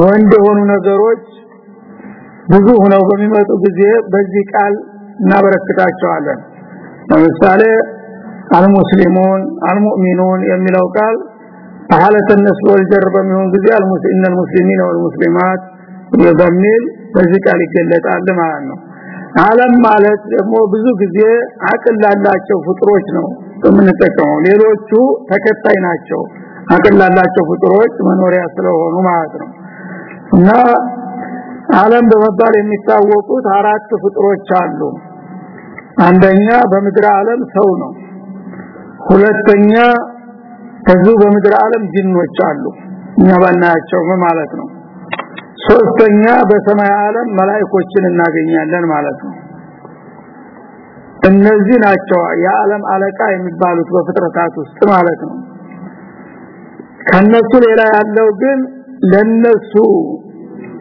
ወንድ የሆኑ ነገሮች ብዙ ሆነው በሚመጡ ጊዜ በዚህ ቃል እናበረክታቸዋለን ለምሳሌ አልሙስሊሙን አልሙእሚኑን የሚለው ቃል አሐለተ النسب والجر በሚሆን ጊዜ አልሙስሊሚን المسلمين والمسلمات በሚል በዚህ ቃል ይገለጣል ማለት ነው ዓለም ማለት ደግሞ ብዙ ጊዜ አቅል ላላቸው ፍጥሮች ነው የምንጠቀመው ሌሎቹ ተከታይ ናቸው አቅል ላላቸው ፍጥሮች መኖሪያ ስለሆኑ ማለት ነው እና ዓለም በመባል የሚታወቁት አራት ፍጥሮች አሉ። አንደኛ በምድር ዓለም ሰው ነው። ሁለተኛ ከዚህ በምድር ዓለም ጅኖች አሉ። እኛ ባናያቸው ማለት ነው። ሶስተኛ በሰማይ ዓለም መላእክቶችን እናገኛለን ማለት ነው። እነዚህ ናቸው የዓለም አለቃ የሚባሉት በፍጥረታት ውስጥ ማለት ነው። ከነሱ ሌላ ያለው ግን ለነሱ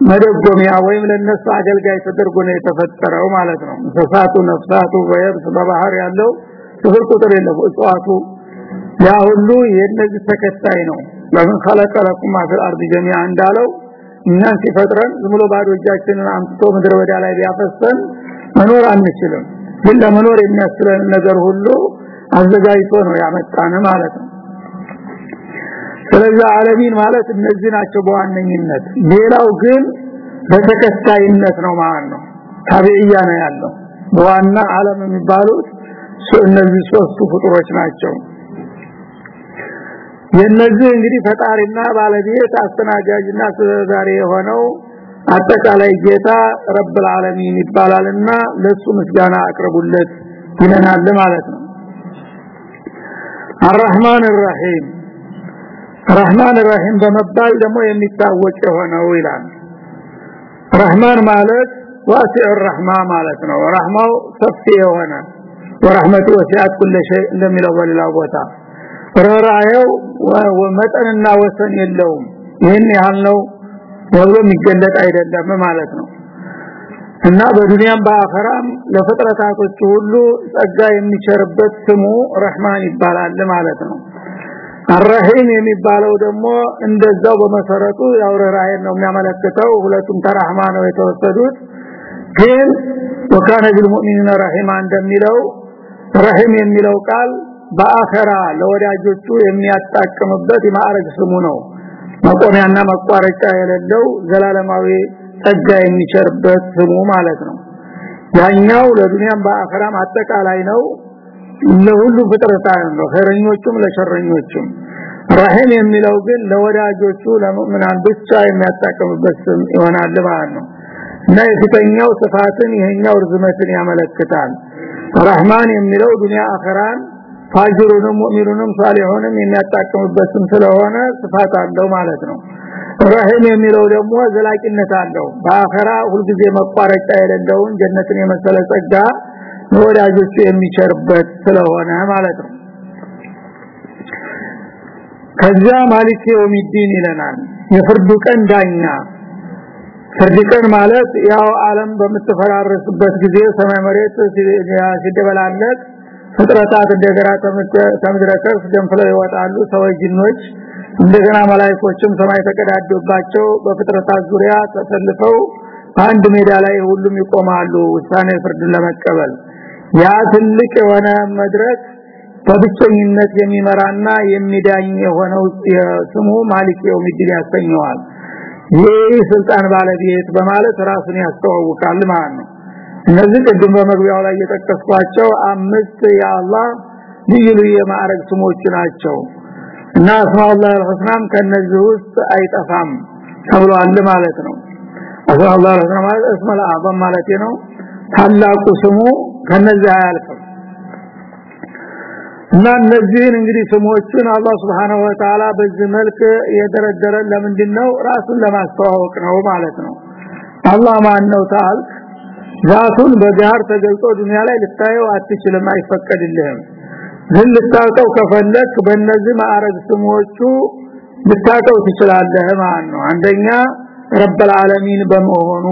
መደጎሚያ ወይም ለነሱ አገልጋይ ተደርጎ ነው የተፈጠረው ማለት ነው እንስሳቱ ነፍሳቱ ወይስ በባህር ያለው ስፍር ቁጥር የለው እጽዋቱ ያ ሁሉ የነዚህ ተከታይ ነው ለምን خلق لكم ما في الارض جميعا እንዳለው እኛን ሲፈጥረን ዝም ብሎ ባዶ እጃችንን አምጥቶ ምድር ወዳ ላይ ቢያፈሰን መኖር አንችልም ግን ለመኖር የሚያስችለን ነገር ሁሉ አዘጋጅቶ ነው ያመጣን ማለት ነው ስለዚህ ዓለሚን ማለት እነዚህ ናቸው በዋነኝነት ሌላው ግን በተከታይነት ነው ማለት ነው ታቢያ ነው ያለው በዋና ዓለም የሚባሉት እነዚህ ሶስቱ ፍጡሮች ናቸው የነዚህ እንግዲህ ፈጣሪና ባለቤት አስተናጋጅና ተዛሪ የሆነው አጠቃላይ ጌታ ረብ العالمين ይባላልና ለሱ ምስጋና አቅርቡለት ይለናል ማለት ነው الرحمن الرحيم ረህማን ረሂም በመባል ደግሞ የሚታወቅ የሆነው ይላል። ረህማን ማለት ዋሲዕ ረህማ ማለት ነው። ረህማው ሰፊ የሆነ ወራህመቱ ወሲዓት ኩል شيء እንደሚለው በሌላ ቦታ። ራራየው ወመጠንና ወሰን የለውም። ይሄን ያህል ነው ተብሎ የሚገለጥ አይደለም ማለት ነው። እና በዱንያም በአኸራም ለፍጥረታቶች ሁሉ ጸጋ የሚቸርበት ስሙ ረህማን ይባላል ማለት ነው። አረሂም የሚባለው ደግሞ እንደዛው በመሰረቱ ያው ነው የሚያመለክተው። ሁለቱም ተራህማ ነው የተወሰዱት። ግን ወካነ ቢልሙእሚኒና ረሂማ እንደሚለው ረሂም የሚለው ቃል በአኸራ ለወዳጆቹ የሚያጣቅምበት የማዕረግ ስሙ ነው። መቆሚያና መቋረጫ የሌለው ዘላለማዊ ጸጋ የሚቸርበት ስሙ ማለት ነው። ያኛው ለዱንያም በአኸራም አጠቃላይ ነው ለሁሉ ፍጥረታት ነው። ኸረኞቹም ለሸረኞቹም። ረሂም የሚለው ግን ለወዳጆቹ ለሙእሚናን ብቻ የሚያጣቅምበት ስም ይሆናል ማለት ነው። እና የፊተኛው ስፋትን ይሄኛው ርዝመትን ያመለክታል። ረህማን የሚለው ዱንያ አኸራን ፋጅሩንም ሙእሚኑንም ሳሊሁንም የሚያጣቅምበት ስም ስለሆነ ስፋት አለው ማለት ነው። ረሂም የሚለው ደግሞ ዘላቂነት አለው። በአኸራ ሁልጊዜ መቋረጫ የሌለውን ጀነትን የመሰለ ጸጋ ለወዳጆቹ የሚቸርበት ስለሆነ ማለት ነው። ከዛ ማሊክ የውሚዲን ይለናል። የፍርዱ ቀን ዳኛ። ፍርድ ቀን ማለት ያው ዓለም በምትፈራረስበት ጊዜ ሰማይ መሬት ሲደበላለቅ ፍጥረታት እንደገና ተምድረከርስ ደንፍለው ይወጣሉ። ሰዎች ጅኖች እንደገና መላእክቶችም ሰማይ ተቀዳዶባቸው በፍጥረታት ዙሪያ ተሰልፈው አንድ ሜዳ ላይ ሁሉም ይቆማሉ። ውሳኔ ፍርድን ለመቀበል ያ ትልቅ የሆነ መድረክ በብቸኝነት የሚመራና የሚዳኝ የሆነው ስሙ ማሊክ የውሚዲን ያሰኘዋል። ይህ ስልጣን ባለቤት በማለት ራሱን ያስተዋውቃል ማለት ነው። እነዚህ ቅድም በመግቢያው ላይ የጠቀስኳቸው አምስት የአላህ ልዩ ልዩ የማዕረግ ስሞች ናቸው። እና አስማኡላህ አልሁስናም ከነዚህ ውስጥ አይጠፋም ተብሏል ማለት ነው። አስማኡላህ አልሁስና ማለት እስመል አዕظም ማለት ነው። ታላቁ ስሙ ከነዚህ አያልፍም እና እነዚህን እንግዲህ ስሞችን አላህ Subhanahu Wa Ta'ala በዚህ መልክ የደረደረን ለምንድነው ራሱን ለማስተዋወቅ ነው ማለት ነው አላህ ማን ነው ታል ዛቱን በጋር ተገልጦ ዱንያ ላይ ልታየው አትችልም አይፈቀድልህም ግን ልታውቀው ከፈለክ በእነዚህ ማዕረግ ስሞቹ ልታውቀው ትችላለህ ማለት ነው አንደኛ ረብ العالمين በመሆኑ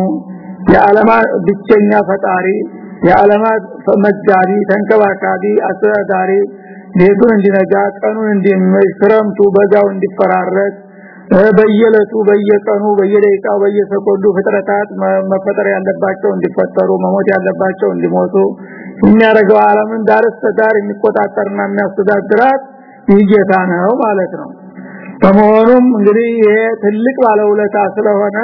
የዓለማት ብቸኛ ፈጣሪ የዓለማት መጋቢ ተንከባካቢ አስተዳዳሪ ሌቱን እንዲነጋ ቀኑን እንዲመሽ ክረምቱ በጋው እንዲፈራረቅ በየለቱ በየቀኑ በየደቂቃው በየሰኮንዱ ፍጥረታት መፈጠር ያለባቸው እንዲፈጠሩ መሞት ያለባቸው እንዲሞቱ የሚያደርገው ዓለምን ዳር ዳር የሚቆጣጠርና የሚያስተዳድራት ይህ ጌታ ነው ማለት ነው። በመሆኑም እንግዲህ ይሄ ትልቅ ባለውለታ ስለሆነ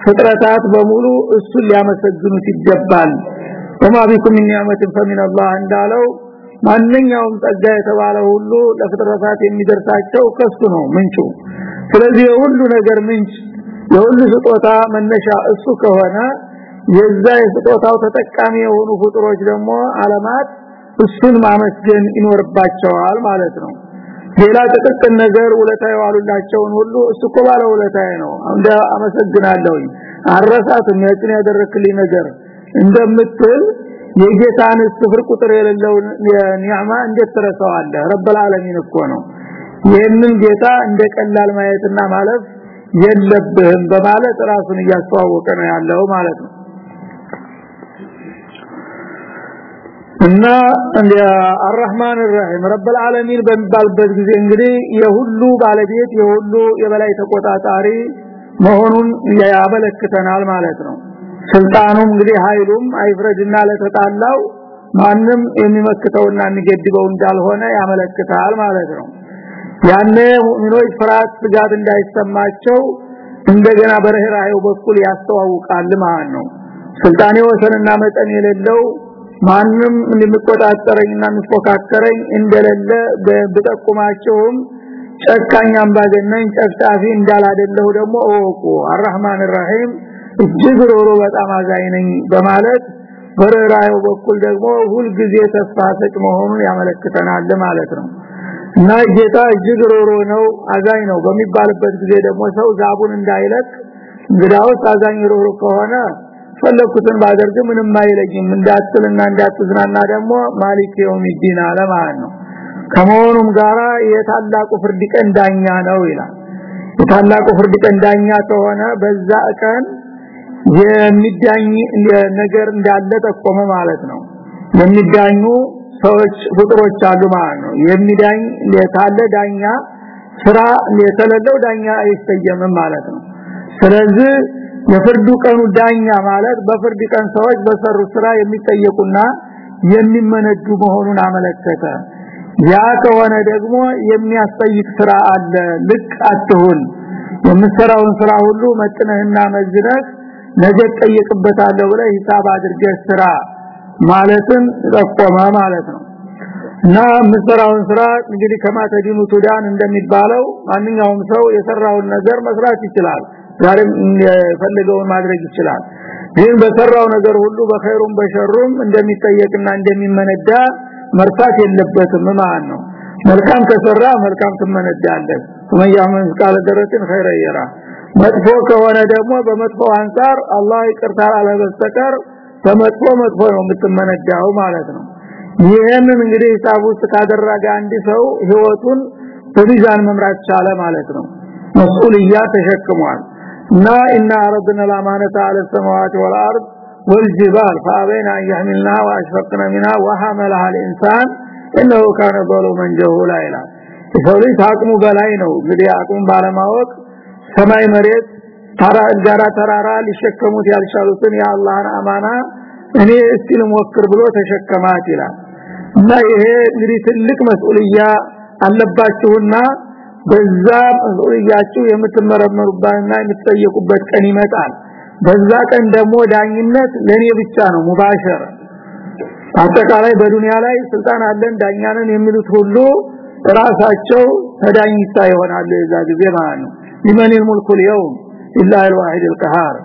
ፍጥረታት በሙሉ እሱን ሊያመሰግኑት ይገባል ወማ ቢኩም ሚን ኒዕመቲን ፈሚን አላህ እንዳለው ማንኛውም ጸጋ የተባለ ሁሉ ለፍጥረታት የሚደርሳቸው ከሱ ነው ምንጩ። ስለዚህ የሁሉ ነገር ምንጭ የሁሉ ስጦታ መነሻ እሱ ከሆነ የዛ የስጦታው ተጠቃሚ የሆኑ ፍጡሮች ደግሞ አለማት እሱን ማመስገን ይኖርባቸዋል ማለት ነው። ሌላ ጥቅጥን ነገር ውለታ የዋሉላቸውን ሁሉ እሱ እኮ ባለ ውለታዬ ነው። እንደ አመሰግናለሁኝ። አረሳትም ያችን ያደረክልኝ ነገር እንደምትል የጌታን ስፍር ቁጥር የሌለው ኒዕማ እንዴት ትረሳዋለህ ረብል ዓለሚን እኮ ነው ይህንን ጌታ እንደ ቀላል ማየትና ማለፍ የለብህም በማለት ራሱን እያስተዋወቀ ነው ያለው ማለት ነው እና አርrahማን الرحيم ረብ العالمين በሚባልበት ጊዜ እንግዲህ የሁሉ ባለቤት የሁሉ የበላይ ተቆጣጣሪ መሆኑን ያበለክተናል ማለት ነው ስልጣኑም እንግዲህ ኃይሉም አይፍረድና ለተጣላው ማንም የሚመክተውና የሚገድበው እንዳልሆነ ያመለክታል ማለት ነው። ያኔ ሙእሚኖች ፍርሃት ስጋት እንዳይሰማቸው እንደገና በርህራሄው በኩል ያስተዋውቃል ማለት ነው። ስልጣኔ ወሰንና መጠን የሌለው ማንም እንደሚቆጣጠረኝና የሚፎካከረኝ እንደሌለ በጠቁማቸውም ጨካኝ አምባገነኝ ጨፍጣፊ እንዳላደለሁ ደግሞ እወቁ። አርራህማን ራሂም እጅግ ሮሮ በጣም አዛኝ ነኝ በማለት በረራዩ በኩል ደግሞ ሁል ጊዜ ተስፋ መሆኑን ያመለክተናል ማለት ነው። እና ጌታ እጅግ ሮሮ ነው አዛኝ ነው በሚባልበት ጊዜ ደግሞ ሰው ዛቡን እንዳይለቅ እንግዳውስ አዛኝ ሮሮ ከሆነ ፈለኩትን ባደርግ ምንም አይለኝም እንዳትልና እንዳትዝናና ደግሞ ማሊክ የውሚዲን አለ ማለት ነው። ከመሆኑም ጋራ የታላቁ ፍርድ ቀን ዳኛ ነው ይላል። የታላቁ ፍርድ ቀን ዳኛ ከሆነ በዛ ቀን የሚዳኝ ነገር እንዳለ ጠቆመ ማለት ነው። የሚዳኙ ሰዎች ፍጥሮች አሉ ማለት ነው። የሚዳኝ ለታለ ዳኛ ስራ የተለለው ዳኛ አይሰየምም ማለት ነው። ስለዚህ የፍርዱ ቀኑ ዳኛ ማለት በፍርድ ቀን ሰዎች በሰሩ ስራ የሚጠየቁና የሚመነዱ መሆኑን አመለከተ። ያ ከሆነ ደግሞ የሚያስጠይቅ ስራ አለ። ልክ አትሁን። የምሰራውን ስራ ሁሉ መጥነህና መዝነህ ነገ ጠየቅበታለሁ ብለ ሂሳብ አድርገህ ስራ ማለትን ጠቆመ ማለት ነው። እና ምሰራውን ስራ እንግዲህ ከማተዲኑ ቱዳን እንደሚባለው ማንኛውም ሰው የሰራውን ነገር መስራት ይችላል። ዛሬም የፈለገውን ማድረግ ይችላል። ግን በሰራው ነገር ሁሉ በኸይሩም በሸሩም እንደሚጠየቅና እንደሚመነዳ መርሳት የለበትም ማለት ነው። መልካም ከሰራ መልካም ትመነዳለህ። ወመያመን ቃለ ደረትን ኸይረ ይራ መጥፎ ከሆነ ደግሞ በመጥፎ አንፃር አላህ ይቅርታ አለበስተቀር በመጥፎ መጥፎ ነው የምትመነዳው ማለት ነው ይሄንን እንግዲህ ሂሳብ ውስጥ ካደረገ አንድ ሰው ህይወቱን በሚዛን መምራት ቻለ ማለት ነው መስኡልያ ተሸክሟል እና እና አረድና ለማነታ አለ السماوات والارض والجبال فابين ان يحملنها واشفقنا منها وحملها الانسان انه كان ظلوما جهولا ይላል ሰው ልጅ አቅሙ በላይ ነው እንግዲህ አቅሙ ባለማወቅ ሰማይ መሬት ተራ ጋራ ተራራ ሊሸከሙት ያልቻሉትን የአላህን አማና እኔ እስቲ ልሞክር ብሎ ተሸከማት ይላል። እና ይሄ እንግዲህ ትልቅ መስኡልያ አለባችሁና በዛ መስኡልያችሁ የምትመረመሩባትና የምትጠየቁበት ቀን ይመጣል። በዛ ቀን ደግሞ ዳኝነት ለኔ ብቻ ነው ሙባሸር። አጠቃላይ በዱንያ ላይ ስልጣን አለን ዳኛንን የሚሉት ሁሉ ራሳቸው ተዳኝታ ይሆናሉ የዛ ጊዜ ማለት ነው ሊመን الملك اليوم الا الواحد القهار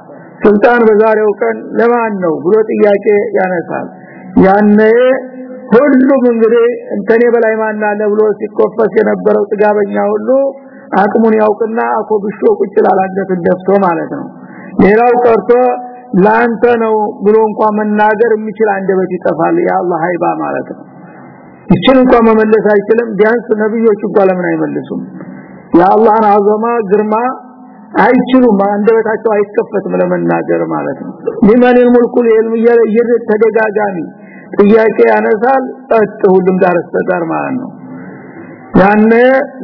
ስልጣን በዛሬው ቀን ለማን ነው ብሎ ጥያቄ ያነሳል ያኔ ሁሉም እንግዲህ እንተኔ በላይ ማን አለ ብሎ ሲቆፈስ የነበረው ጥጋበኛ ሁሉ አቅሙን ያውቅና አኮብሾ ቁጭ ላላለት ደፍቶ ማለት ነው ሌላው ቀርቶ ላንተ ነው ብሎ እንኳን መናገር የሚችል አንደበት ይጠፋል የአላህ ሀይባ ማለት ነው ይችን እንኳን መመለስ አይችልም ቢያንስ ነብዮች እንኳን ለምን አይመልሱም የአላህን አዘማ ግርማ አይችሉም አንደበታቸው አይከፈትም ለመናገር ማለት ነው ሊማን الملك العلم ተደጋጋሚ ጥያቄ ያነሳል ጸጥ ሁሉም ጋር ተዳር ማለት ነው ያነ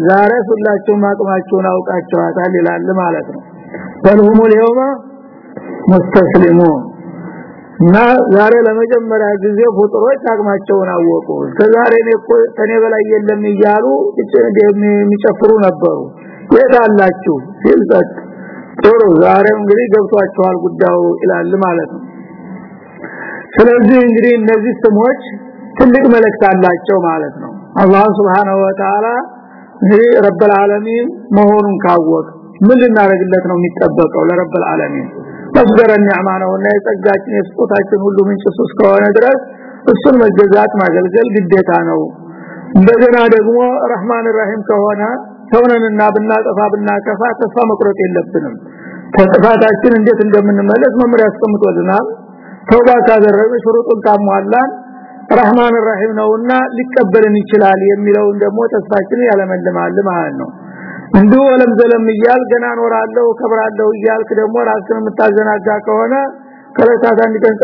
ዛሬ ሁላችሁም አቅማችሁን አውቃችኋታል ይላል ማለት ነው በልሁሙ اليوم ሙስተስሊሙን እና ዛሬ ለመጀመሪያ ጊዜ ፍጡሮች አቅማቸውን አወቁ። ከዛሬ እኔ በላይ የለም እያሉ የሚጨፍሩ ነበሩ። የት አላችሁ? ሲልጠቅ ጥሩ ዛሬ እንግዲህ ገብቷቸዋል ጉዳዩ ይላል ማለት ነው። ስለዚህ እንግዲህ እነዚህ ስሞች ትልቅ መልእክት አላቸው ማለት ነው። አላህ Subhanahu Wa Ta'ala እንግዲህ መሆኑን ካወቅ ምን ልናደርግለት ነው የሚጠበቀው ለረብል ዓለሚን መስገረ ኒዕማ ነውና የጸጋችን የስጦታችን ሁሉ ምንጭ እሱ እስከሆነ ድረስ እሱን መገዛት ማገልገል ግዴታ ነው። እንደገና ደግሞ ረህማን ረሂም ከሆነ ሰውነንና ብናጠፋ ብናከፋ ተስፋ መቁረጥ የለብንም። ከጥፋታችን እንዴት እንደምንመለስ መምሪያ አስቀምጦልናል። ተውባ ካደረገ ሽሩጡን ካሟላን ረህማን ረሂም ነውና ሊቀበልን ይችላል የሚለውን ደግሞ ተስፋችን ያለመልማል ማለት ነው እንዱ ወለም ዘለም ይያል ገና ኖራለሁ ከብራለሁ ይያልክ ደግሞ ራስን የምታዘናጋ ከሆነ ከለታት አንድ ቀን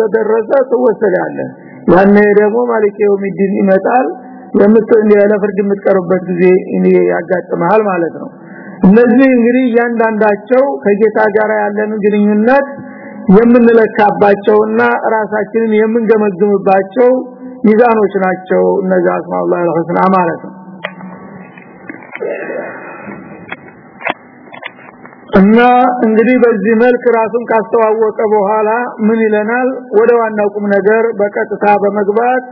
ተደረሰ ትወሰዳለህ። ያኔ ደግሞ ማለቂያው ምድን ይመጣል የምትል ለፍርድ የምትቀርበት ጊዜ ያጋጥማል ማለት ነው። እነዚህ እንግዲህ እያንዳንዳቸው ከጌታ ጋር ያለን ግንኙነት የምንለካባቸውና ራሳችንን የምንገመግምባቸው ሚዛኖች ናቸው እነዚህ አስማኡላህ አልሁስና ማለት ነው እና እንግዲህ በዚህ መልክ ራሱን ካስተዋወቀ በኋላ ምን ይለናል? ወደ ዋናው ቁም ነገር በቀጥታ በመግባት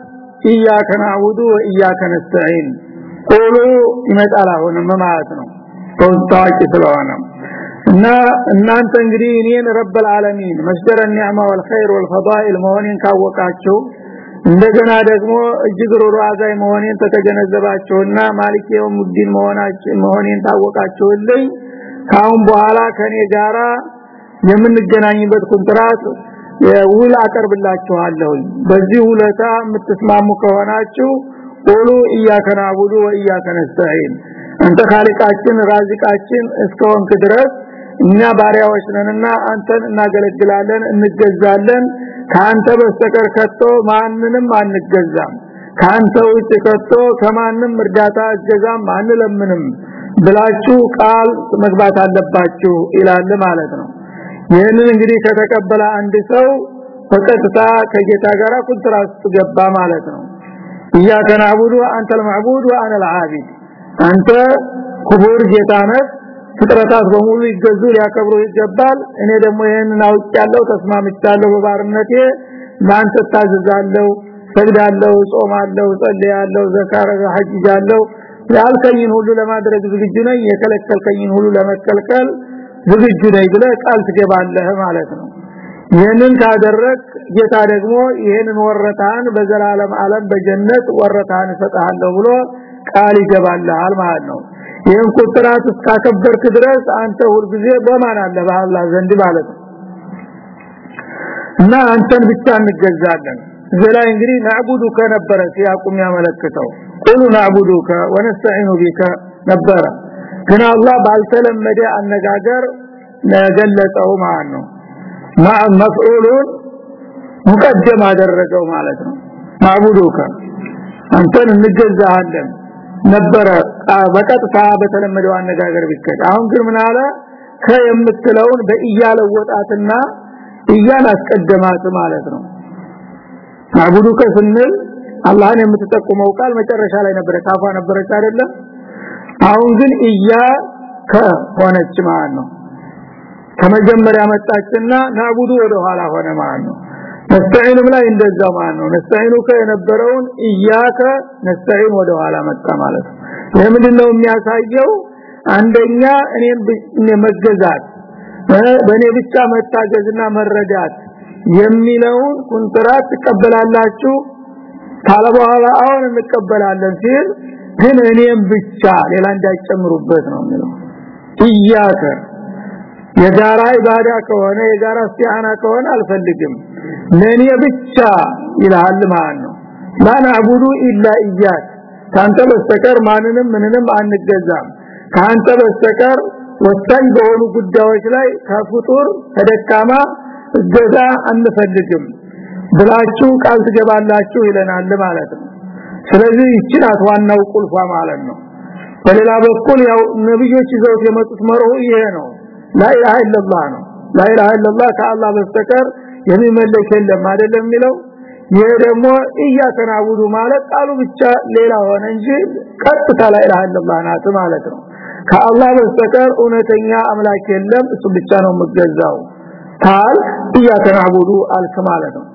ኢያከ ነዕቡዱ ወኢያከ ነስተዒን ቁሉ ይመጣል አሁንም ማለት ነው። ተውጣቂ ስለሆነ እና እናንተ እንግዲህ እኔን ረብል ዓለሚን መስደረ ኒዕማ ወልኸይር ወልፈዳኢል መሆኔን ካወቃችሁ እንደገና ደግሞ እጅግ ሩሩ አዛይ መሆኔን ተተገነዘባችሁና ማሊክ የውሙዲን መሆኔን ታወቃችሁልኝ ካሁን በኋላ ከኔ ጋራ የምንገናኝበት ኮንትራት ውል አቀርብላችኋለሁ በዚህ ውለታ የምትስማሙ ከሆናችሁ ቁሉ ኢያከ ነዕቡዱ ወኢያከ ነስተዒን አንተ ኻሊቃችን ራዚቃችን እስከሆንክ ድረስ እኛ ባሪያዎች ነንና አንተን እናገለግላለን እንገዛለን። ካንተ በስተቀር ከቶ ማንንም አንገዛም። ካንተ ውጭ ከቶ ከማንም እርዳታ እገዛም አንለምንም ብላችሁ ቃል መግባት አለባችሁ ይላል ማለት ነው ይህንን እንግዲህ ከተቀበለ አንድ ሰው በቀጥታ ከጌታ ጋር ኮንትራት ገባ ማለት ነው ኢያከ ነዕቡዱ አንተ المعبود وانا العابد አንተ ክቡር ጌታ ነህ ፍጥረታት በሙሉ ይገዙ ሊያከብሩ ይገባል እኔ ደግሞ ይሄንን አውቃለሁ ተስማምቻለሁ በባርነቴ ላንተ ታዘዛለሁ ሰግዳለሁ ጾማለሁ ጸልያለሁ ዘካረ ሐጅጃለሁ ያልከኝን ሁሉ ለማድረግ ዝግጁ ነኝ የከለከልከኝን ሁሉ ለመከልከል ዝግጁ ነኝ ብለህ ቃል ትገባለህ ማለት ነው። ይህንን ካደረግ ጌታ ደግሞ ይህንን ወረታን በዘላለም ዓለም በጀነት ወረታን እሰጥሃለሁ ብሎ ቃል ይገባልሃል ማለት ነው። ይህን ቁጥራት እስካከበርክ ድረስ አንተ ሁልጊዜ በማን አለ? በአላህ ዘንድ ማለት ነው። እና አንተን ብቻ እንገዛለን። ዘላ እንግዲህ ናዕቡዱከ ነበረ ሲያቁም ያመለክተው ቁሉ ናዕቡዱከ ወነስተዒኑ ቢከ ነበረ። ግን አላህ ባልተለመደ አነጋገር ገለጸው ማለት ነው። መፍዑሉን ሙቀደም አደረገው ማለት ነው። ናዕቡዱከ አንተን እንገዛሃለን ነበረ። በቀጥታ በተለመደው አነጋገር ቢከድ አሁን ግን ምን አለ? ከየምትለውን በእያለወጣትና እያን አስቀደማት ማለት ነው። ማዕቡዱከ ስንል አላህን የምትጠቁመው ቃል መጨረሻ ላይ ነበረ ካፋ ነበረች አይደለም አሁን ግን እያ ከሆነች ማለት ነው። ከመጀመሪያ መጣችና ናቡዱ ወደ ኋላ ሆነ ማለት ነው። ነስተዒኑ ላይ እንደዛ ማለት ነው። ነስተዒኑ ከነበረውን ኢያከ ነስተዒን ወደ ኋላ መጣ ማለት ነው። ይሄ ምንድነው የሚያሳየው? አንደኛ እኔን መገዛት በእኔ ብቻ መታገዝና መረዳት የሚለውን ኮንትራት ትቀበላላችሁ ካለ በኋላ አሁን እንቀበላለን ሲል ግን እኔም ብቻ ሌላ እንዳይጨምሩበት ነው የሚለው። ኢያከ የጋራ ኢባዳ ከሆነ የጋራ እስቲአና ከሆነ አልፈልግም። ለኔ ብቻ ይላል ማለት ነው። ላናቡዱ ኢላ ኢያክ። ካንተ በስተቀር ማንንም ምንንም አንገዛም። ካንተ በስተቀር ወሳኝ በሆኑ ጉዳዮች ላይ ከፍጡር ከደካማ እገዛ አንፈልግም ብላችሁ ቃል ትገባላችሁ ይለናል ማለት ነው። ስለዚህ ይችላል ዋናው ቁልፏ ማለት ነው። በሌላ በኩል ያው ነብዮች ይዘውት የመጡት መርሁ ይሄ ነው። ላኢላሃ ኢላላህ ነው። ላኢላሃ ኢላላህ ከአላህ በስተቀር የሚመለክ የለም አይደለም የሚለው። ይሄ ደግሞ እያተናውዱ ማለት ቃሉ ብቻ ሌላ ሆነ እንጂ ቀጥታ ላኢላሃ ኢላላህ ናት ማለት ነው። ከአላህ በስተቀር እውነተኛ አምላክ የለም። እሱ ብቻ ነው የምገዛው ታል እያተናውዱ አልክ ማለት ነው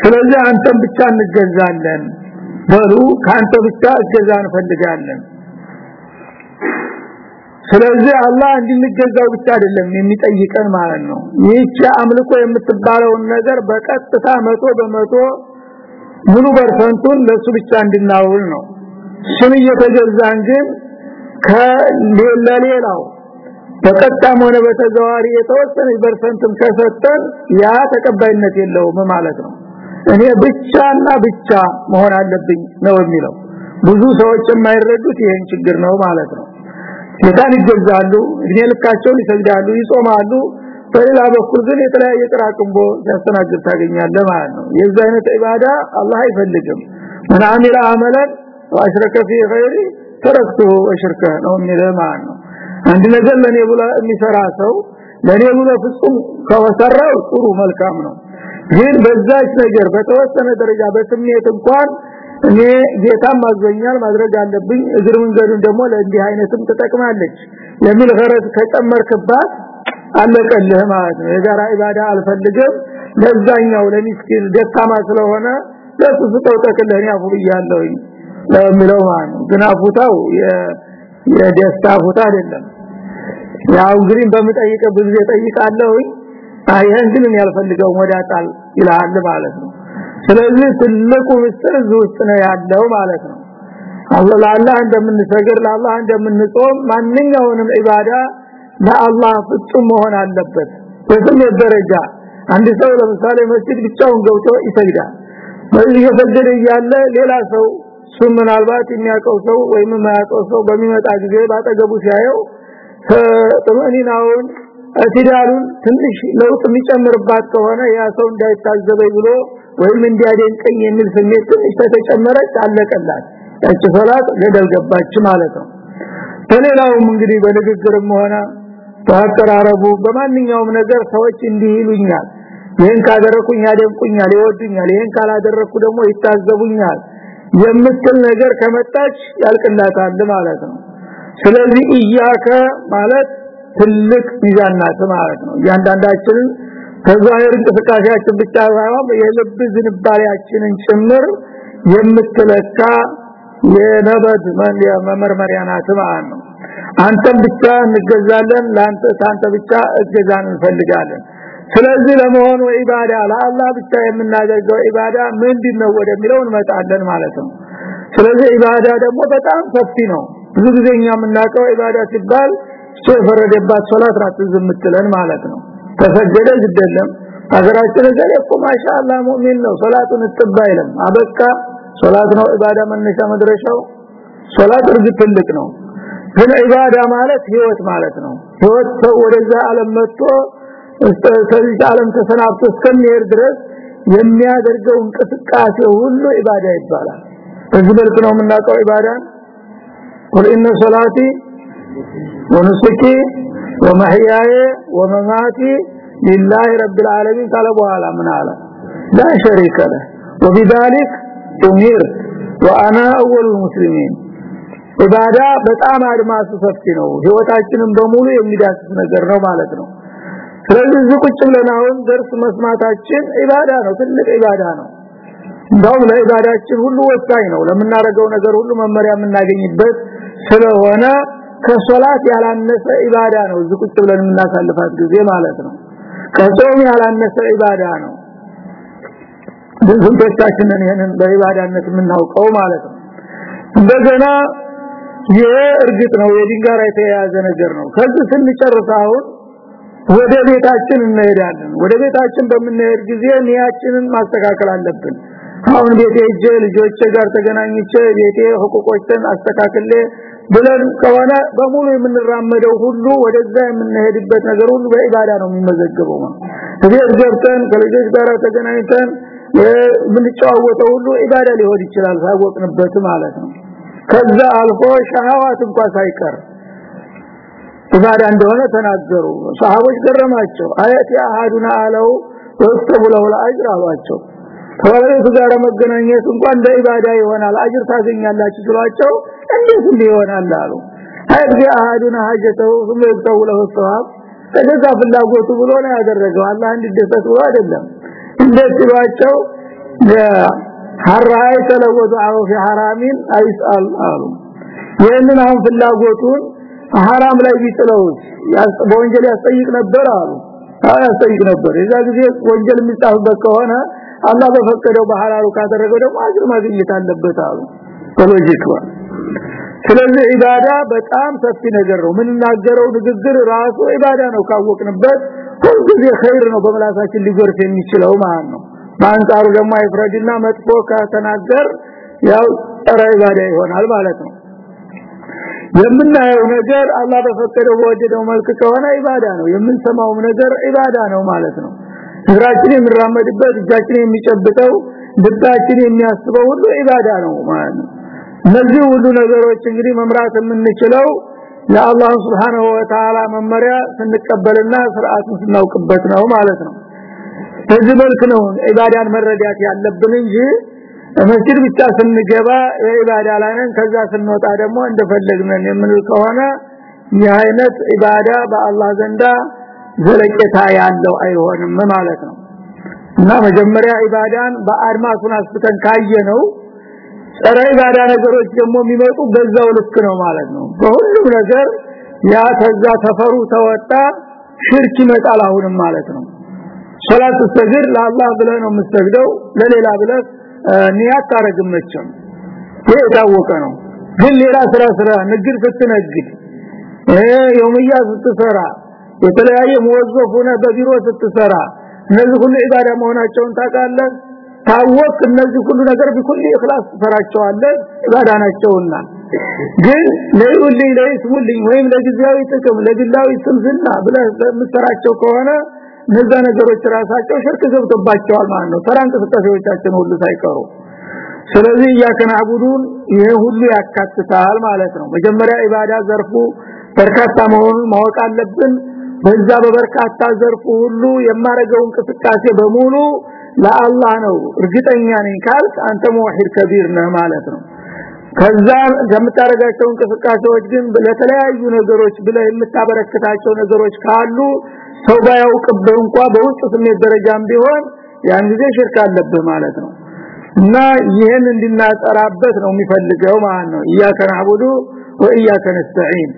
ስለዚህ አንተም ብቻ እንገዛለን በሉ ካንተ ብቻ እገዛ እንፈልጋለን። ስለዚህ አላህ እንድንገዛው ብቻ አይደለም የሚጠይቀን ማለት ነው። ይህች አምልኮ የምትባለውን ነገር በቀጥታ መቶ በመቶ ሙሉ በርሰንቱን ለሱ ብቻ እንድናውል ነው። ስም እየተገዛን ግን ከሌላው በቀጥታም ሆነ በተዘዋሪ የተወሰነ በርሰንትም ከሰጠን ያ ተቀባይነት የለውም ማለት ነው እኔ ብቻና ብቻ መሆን አለብኝ ነው የሚለው ብዙ ሰዎች የማይረዱት ይሄን ችግር ነው ማለት ነው ጌታን ይገዛሉ እድሜ ልካቸውን ይሰግዳሉ ይጾማሉ በሌላ በኩል ግን የተለያየ ጥራቅምቦ ያስተናግድ ታገኛለህ ማለት ነው የዛ አይነት ኢባዳ አላህ አይፈልግም من عمل عملا واشرك في غيري تركته وشركه ነው የሚለው ማለት ነው አንድ ነገር ለኔ ብሎ የሚሰራ ሰው ለኔ ብሎ ፍጹም ከወሰራው ጥሩ መልካም ነው ግን በዛች ነገር በተወሰነ ደረጃ በስሜት እንኳን እኔ ጌታም ማዘኛል ማድረግ አለብኝ እግር መንገዱን ደግሞ ለእንዲህ አይነትም ተጠቅማለች የሚል ገረዝ ከጨመርክባት አለቀልህ ማለት ነው። የጋራ ኢባዳ አልፈልግም። ለዛኛው ለሚስኪን ደካማ ስለሆነ ለሱ ስጠው ጠቅልህ ያፉ ብያለሁኝ ለሚለው ማለት ነው። ግን አፉታው የደስታ አፉታ አይደለም። ያው እንግዲህ በምጠይቀ ብዙ ጠይቃለሁኝ አይሄን ግን ያልፈልገው ወዳጣል ይላል ማለት ነው። ስለዚህ ትልቁ ምስጥር ውስጥ ነው ያለው ማለት ነው። አላህ እንደምንሰግር ለአላህ እንደምንጾም ማንኛውንም ኢባዳ ለአላህ ፍጹም መሆን አለበት። በስሜት ደረጃ አንድ ሰው ለምሳሌ መስጊድ ብቻውን ገብቶ ይሰግዳል። በዚህ የሰገደ እያለ ሌላ ሰው እሱ ምናልባት የሚያውቀው ሰው ወይም የማያውቀው ሰው በሚመጣ ጊዜ ባጠገቡ ሲያየው ጥመኒናውን እትዳሉን ትንሽ ለውጥ የሚጨምርባት ከሆነ ያ ሰው እንዳይታዘበኝ ብሎ ወይም እንዲያደንቀኝ የሚል ስሜት ትንሽ ተጨመረች አለቀላት ያቺ ሶላት ገደል ገባች ማለት ነው። በሌላውም እንግዲህ በንግግርም ሆነ ተቀራረቡ በማንኛውም ነገር ሰዎች እንዲህ ይሉኛል ይሄን ካደረኩኝ ያደንቁኛል ይወዱኛል ይሄን ካላደረኩ ደግሞ ይታዘቡኛል የምትል ነገር ከመጣች ያልቅላታል ማለት ነው። ስለዚህ ኢያከ ማለት ትልቅ ሚዛን ናት ማለት ነው። እያንዳንዳችንን ከዛሬር እንቅስቃሴያችን ብቻ ሳይሆን የልብ ዝንባሌያችንን ጭምር የምትለካ የነበድ መመርመሪያ ናት ማለት ነው። አንተም ብቻ እንገዛለን ለአንተ ታንተ ብቻ እገዛን እንፈልጋለን። ስለዚህ ለመሆኑ ኢባዳ ለአላህ ብቻ የምናደርገው ኢባዳ ምንድነው ወደሚለው እንመጣለን ማለት ነው። ስለዚህ ኢባዳ ደግሞ በጣም ሰፊ ነው። ብዙ ጊዜ እኛ የምናውቀው ኢባዳ ሲባል የፈረደባት ሶላት ራት ዝምትለን ማለት ነው። ተሰገደ ዝደለም ሀገራችን ዘለ እኮ ማሻአላ ሙእሚን ነው። ሶላቱን እጥባይለም አበቃ። ሶላት ነው ኢባዳ መነሻ መድረሻው። ሶላት እርግጥ ትልቅ ነው። ግን ኢባዳ ማለት ህይወት ማለት ነው። ህይወት ሰው ወደዛ ዓለም መጥቶ እስከዚህ ዓለም ተሰናብቶ እስከሚሄድ ድረስ የሚያደርገው እንቅስቃሴ ሁሉ ኢባዳ ይባላል። በዚህ መልኩ ነው የምናውቀው ኢባዳን። ቁል ኢነ ሶላቲ ونسكي ومحياي ومماتي ሊላህ رب العالمين ካለ በኋላ من عالم لا شريك له وبذلك أمرت وأنا أول المسلمين ኢባዳ በጣም አድማሱ ሰፊ ነው። ህይወታችንም በሙሉ የሚዳስስ ነገር ነው ማለት ነው። ስለዚህ እዚህ ቁጭ ብለን አሁን ደርስ መስማታችን ኢባዳ ነው ትልቅ ኢባዳ ነው። እንደውም ለኢባዳችን ሁሉ ወሳኝ ነው። ለምናደርገው ነገር ሁሉ መመሪያ የምናገኝበት ስለሆነ ከሶላት ያላነሰ ኢባዳ ነው። እዚህ ቁጭ ብለን የምናሳልፋት ጊዜ ማለት ነው። ከጾም ያላነሰ ኢባዳ ነው። ብዙዎቻችንን ይሄንን በኢባዳነት የምናውቀው ማለት ነው። እንደገና ይሄ እርግጥ ነው የድንጋራ የተያያዘ ነገር ነው። ከዚህ ስንጨርስ አሁን ወደ ቤታችን እንሄዳለን። ወደ ቤታችን በምንሄድ ጊዜ ንያችንን ማስተካከል አለብን። አሁን ቤቴ ሄጄ ልጆቼ ጋር ተገናኝቼ ቤቴ ህቁቆችን አስተካክሌ ብለን ከሆነ በሙሉ የምንራመደው ሁሉ ወደዛ የምንሄድበት ነገር ሁሉ በኢባዳ ነው የሚመዘገበው ቤት ገብተን ከልጆች ጋር ተገናኝተን የምንጨዋወተው ሁሉ ኢባዳ ሊሆን ይችላል ሳይወቅንበት ማለት ነው። ከዛ አልፎ ሸሃዋት እንኳን ሳይቀር ኢባዳ እንደሆነ ተናገሩ። ሰሃቦች ገረማቸው። አያት ያሃዱና አለው ወስተቡ ለው ለአጅር አሏቸው። ከባለቤቱ ጋር መገናኘት እንኳን እንደ ኢባዳ ይሆናል። አጅር ታገኛላችሁ ስሏቸው እንዴት ይሆናል አሉ አያት ያሃዱና ሀጀተው ثم يكتب له الثواب ከገዛ ፍላጎቱ ብሎ ነው ያደረገው አላህ እንዲደሰት ብሎ አይደለም እንዴት ሲሏቸው ሐራይ ተለወጡ አው في حرامين አይስአል አሉ ይህንን አሁን ፍላጎቱን ሐራም ላይ ቢጥለው በወንጀል ያስጠይቅ ነበር አሉ ያስጠይቅ ነበር የዛ ጊዜ ወንጀል የሚጻፍበት ከሆነ አላህ በፈቀደው በሐላሉ ካደረገው ደግሞ አጅር ማግኘት አለበት አሉ በሎጂክ ስለዚህ ኢባዳ በጣም ሰፊ ነገር ነው። ምንናገረው ንግግር ራሱ ኢባዳ ነው ካወቅንበት ሁልጊዜ ኸይር ነው በመላሳችን ሊጎርፍ የሚችለው ማለት ነው። በአንጻሩ ደግሞ አይፍረድና መጥፎ ከተናገር ያው ጸረ ኢባዳ ይሆናል ማለት ነው። የምናየው ነገር አላህ በፈቀደው በወደደው መልክ ከሆነ ኢባዳ ነው። የምንሰማው ነገር ኢባዳ ነው ማለት ነው። እግራችን የሚራመድበት እጃችን የሚጨብጠው ልባችን የሚያስበው ሁሉ ኢባዳ ነው ማለት ነው እነዚህ ሁሉ ነገሮች እንግዲህ መምራት የምንችለው የአላህ Subhanahu Wa Ta'ala መመሪያ ስንቀበልና ስርዓቱን ስናውቅበት ነው ማለት ነው። በዚህ መልክ ነው ኢባዳን መረዳት ያለብን እንጂ መስጊድ ብቻ ስንገባ ኢባዳ ላይ ከዛ ስንወጣ ደግሞ እንደፈለግነን የምንል ከሆነ ይህ አይነት ኢባዳ በአላህ ዘንዳ ዘለቄታ ያለው አይሆንም ማለት ነው። እና መጀመሪያ ኢባዳን በአድማሱን አስፍተን ካየነው ጸረ ኢባዳ ነገሮች ደግሞ የሚመጡ በዛው ልክ ነው ማለት ነው። በሁሉም ነገር ያ ተዛ ተፈሩ ተወጣ ሽርክ ይመጣል አሁንም ማለት ነው። ሶላት ስትሰግድ ለአላህ ብለህ ነው የምትሰግደው ለሌላ ብለህ ኒያት ታረግመችም የታወቀ ነው። ግን ሌላ ስራ ስራ ንግድ ስትነግድ የውምያ ስትሰራ የተለያየ ሙወዘፍ ሆነ በቢሮ ስትሰራ እነዚህ ሁሉ ኢባዳ መሆናቸውን ታውቃለህ ታወቅ እነዚህ ሁሉ ነገር በኩል ኢኽላስ ትሰራቸዋለህ ኢባዳ ናቸውና ግን ለይውልኝ ለይስሙልኝ ወይም ለጊዜያዊ ጥቅም ለግላዊ ስምዝና ብለህ ከሆነ እነዛ ነገሮች ራሳቸው ሽርክ ገብቶባቸዋል ማለት ነው። ተራ እንቅስቃሴዎቻችን ሁሉ ሳይቀሩ። ስለዚህ ያከናቡዱን ይሄ ሁሉ ያካትታል ማለት ነው። መጀመሪያ ኢባዳ ዘርፉ በርካታ መሆኑን ማወቅ አለብን። በዛ በበርካታ ዘርፉ ሁሉ የማረገው እንቅስቃሴ በሙሉ ለአላህ ነው። እርግጠኛ ነኝ ካልክ አንተ ሙሂድ ከቢር ነህ ማለት ነው። ከዛ የምታረጋቸው እንቅስቃሴዎች ግን ለተለያዩ ነገሮች ብለህ የምታበረክታቸው ነገሮች ካሉ ሰው ባያውቅብህ እንኳን በውስጥ ስሜት ደረጃም ቢሆን ያን ጊዜ ሽርክ አለብህ ማለት ነው። እና ይሄን እንድናጠራበት ነው የሚፈልገው ማለት ነው። ኢያከ ነዕቡዱ ወኢያከ ነስተዒን።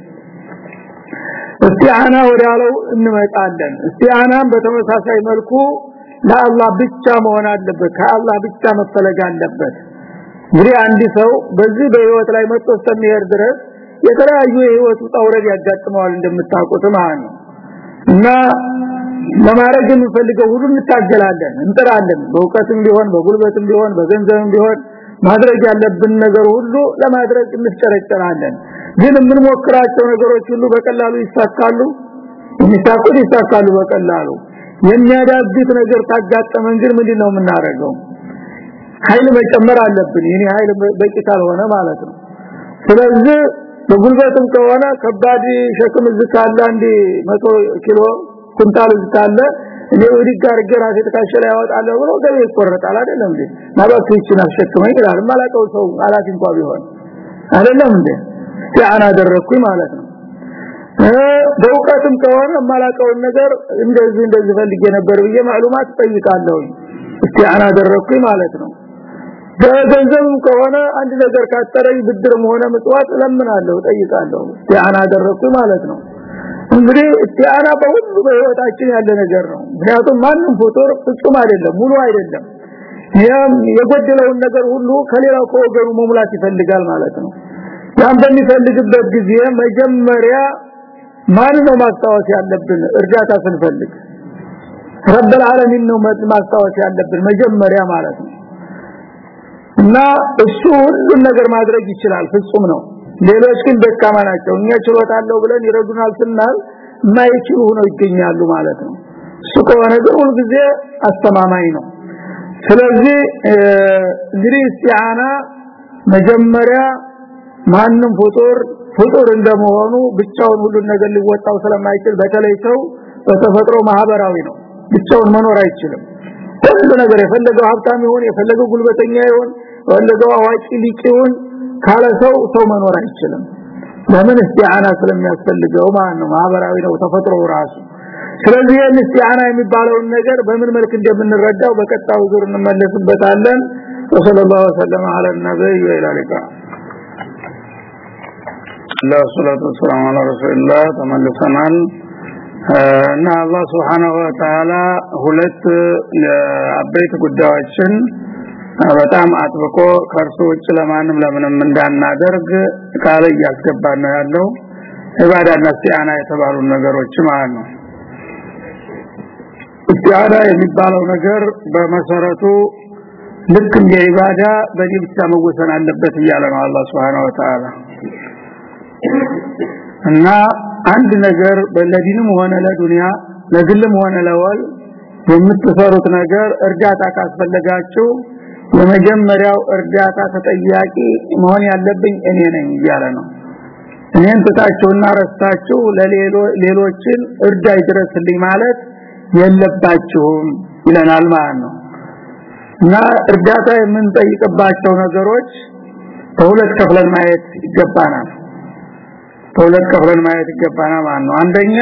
እስቲዓና ወዳለው እንመጣለን። እስቲዓናም በተመሳሳይ መልኩ ለአላህ ብቻ መሆን አለበት ከአላህ ብቻ መፈለግ አለበት። እንግዲህ አንድ ሰው በዚህ በህይወት ላይ መጥቶ እስከሚሄድ ድረስ የተለያዩ የህይወት ውጣውረድ ያጋጥመዋል እንደምታውቁት ማለት ነው። እና ለማድረግ የምንፈልገው ሁሉ እንታገላለን እንጥራለን በእውቀትም ቢሆን በጉልበትም ቢሆን በገንዘብም ቢሆን ማድረግ ያለብን ነገር ሁሉ ለማድረግ እንፍጨረጨራለን ግን የምንሞክራቸው ነገሮች ሁሉ በቀላሉ ይሳካሉ? የሚሳኩት ይሳካሉ በቀላሉ የሚያዳግት ነገር ታጋጠመን ግን ምንድነው የምናደርገው? ኃይል መጨመር አለብን። ይሄ ኃይል በቂ ካልሆነ ማለት ነው። ስለዚህ በጉልበትም ከሆነ ከባድ ሸክም ዝካለ አንዲ 100 ኪሎ ኩንታል ዝካለ እኔ ጋር ገራሴ ተካሸለ ያወጣለሁ ብሎ ገበ ይቆረጣል። አይደለም እንዴ? ማለት ይችላል አሸክመኝ ይላል። ማላቀው ሰው አላት እንኳን ቢሆን አይደለም እንዴ? ያን አደረኩኝ ማለት ነው በእውቀትም ከሆነ ማላቀውን ነገር እንደዚህ እንደዚህ ፈልጌ ነበር ብዬ ማሉማት ጠይቃለሁ እስቲ አና አደረኩኝ ማለት ነው። በገንዘብም ከሆነ አንድ ነገር ካጠረኝ ብድርም ሆነ ምጽዋት ለምናለሁ ጠይቃለሁ እስቲ አና አደረኩኝ ማለት ነው። እንግዲህ እስቲአና በሁሉ በህይወታችን ያለ ነገር ነው። ምክንያቱም ማንም ፍጡር ፍጹም አይደለም ሙሉ አይደለም። ያም የጎደለውን ነገር ሁሉ ከሌላው ከወገኑ መሙላት ይፈልጋል ማለት ነው። ያን በሚፈልግበት ጊዜ መጀመሪያ ማን ነው ማስታወስ ያለብን እርዳታ ስንፈልግ ረብ العالمين ነው ማስታወስ ያለብን መጀመሪያ ማለት ነው እና እሱ ሁሉን ነገር ማድረግ ይችላል ፍጹም ነው ሌሎች ግን ደካማ ናቸው እኛ ችሎታለው ብለን ይረዱናል ስናል ማይችሉ ሆነው ይገኛሉ ማለት ነው እሱ ከሆነ ግን ሁልጊዜ አስተማማኝ ነው ስለዚህ እንግዲህ እስቲዓና መጀመሪያ ማንም ፍጡር ፍጡር እንደመሆኑ ብቻውን ሁሉን ነገር ሊወጣው ስለማይችል በተለይ ሰው በተፈጥሮ ማህበራዊ ነው። ብቻውን መኖር አይችልም። ሁሉ ነገር የፈለገው ሀብታም ይሁን የፈለገው ጉልበተኛ ይሁን የፈለገው አዋቂ ይሁን ካለ ሰው ሰው መኖር አይችልም። ለምን? እስቲዓና ስለሚያስፈልገው ማለት ነው። ማህበራዊ ነው ተፈጥሮ ራሱ። ስለዚህ እስቲዓና የሚባለውን ነገር በምን መልክ እንደምንረዳው በቀጣው ዙር እንመለስበታለን። ወሰለላሁ ወሰለም ነብይ ወኢላሊካ ለሰላቱ ወሰላሙ ዐላ ረሱልላህ ተመልሰናል። እና አላህ Subhanahu Ta'ala ሁለት አበይት ጉዳዮችን በጣም አጥብቆ ከርሱ ውጭ ለማንም ለምንም እንዳናደርግ ቃል እያስገባ ነው ያለው። ኢባዳና እስቲዓና የተባሉ ነገሮች ማለት ነው። እስቲዓና የሚባለው ነገር በመሰረቱ ልክ እንደ ኢባዳ በዚህ ብቻ መወሰን አለበት እያለ ነው አላህ Subhanahu Ta'ala እና አንድ ነገር በለዲንም ሆነ ለዱንያ ለግልም ሆነ ለወል የምትሰሩት ነገር እርዳታ ካስፈለጋችሁ የመጀመሪያው እርዳታ ተጠያቂ መሆን ያለብኝ እኔ ነኝ እያለ ነው። እኔን ትታችሁና ረስታችሁ ለሌሎችን እርዳ ይድረስልኝ ማለት የለባችሁም ይለናል ማለት ነው። እና እርዳታ የምንጠይቅባቸው ነገሮች በሁለት ከፍለን ማየት ይገባናል በሁለት ከፍለን ማየት ይገባናል ማለት ነው። አንደኛ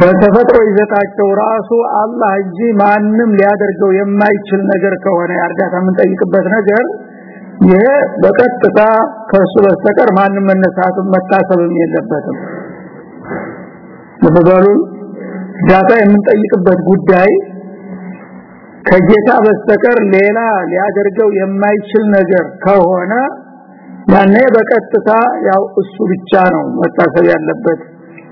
በተፈጥሮ ይዘታቸው ራሱ አላህ እንጂ ማንም ሊያደርገው የማይችል ነገር ከሆነ እርዳታ የምንጠይቅበት ነገር ይሄ በቀጥታ ከሱ በስተቀር ማንም መነሳቱን መታሰብም የለበትም። ለበዛሉ ዳታ የምንጠይቅበት ጉዳይ ከጌታ በስተቀር ሌላ ሊያደርገው የማይችል ነገር ከሆነ ያኔ በቀጥታ ያው እሱ ብቻ ነው መታሰብ ያለበት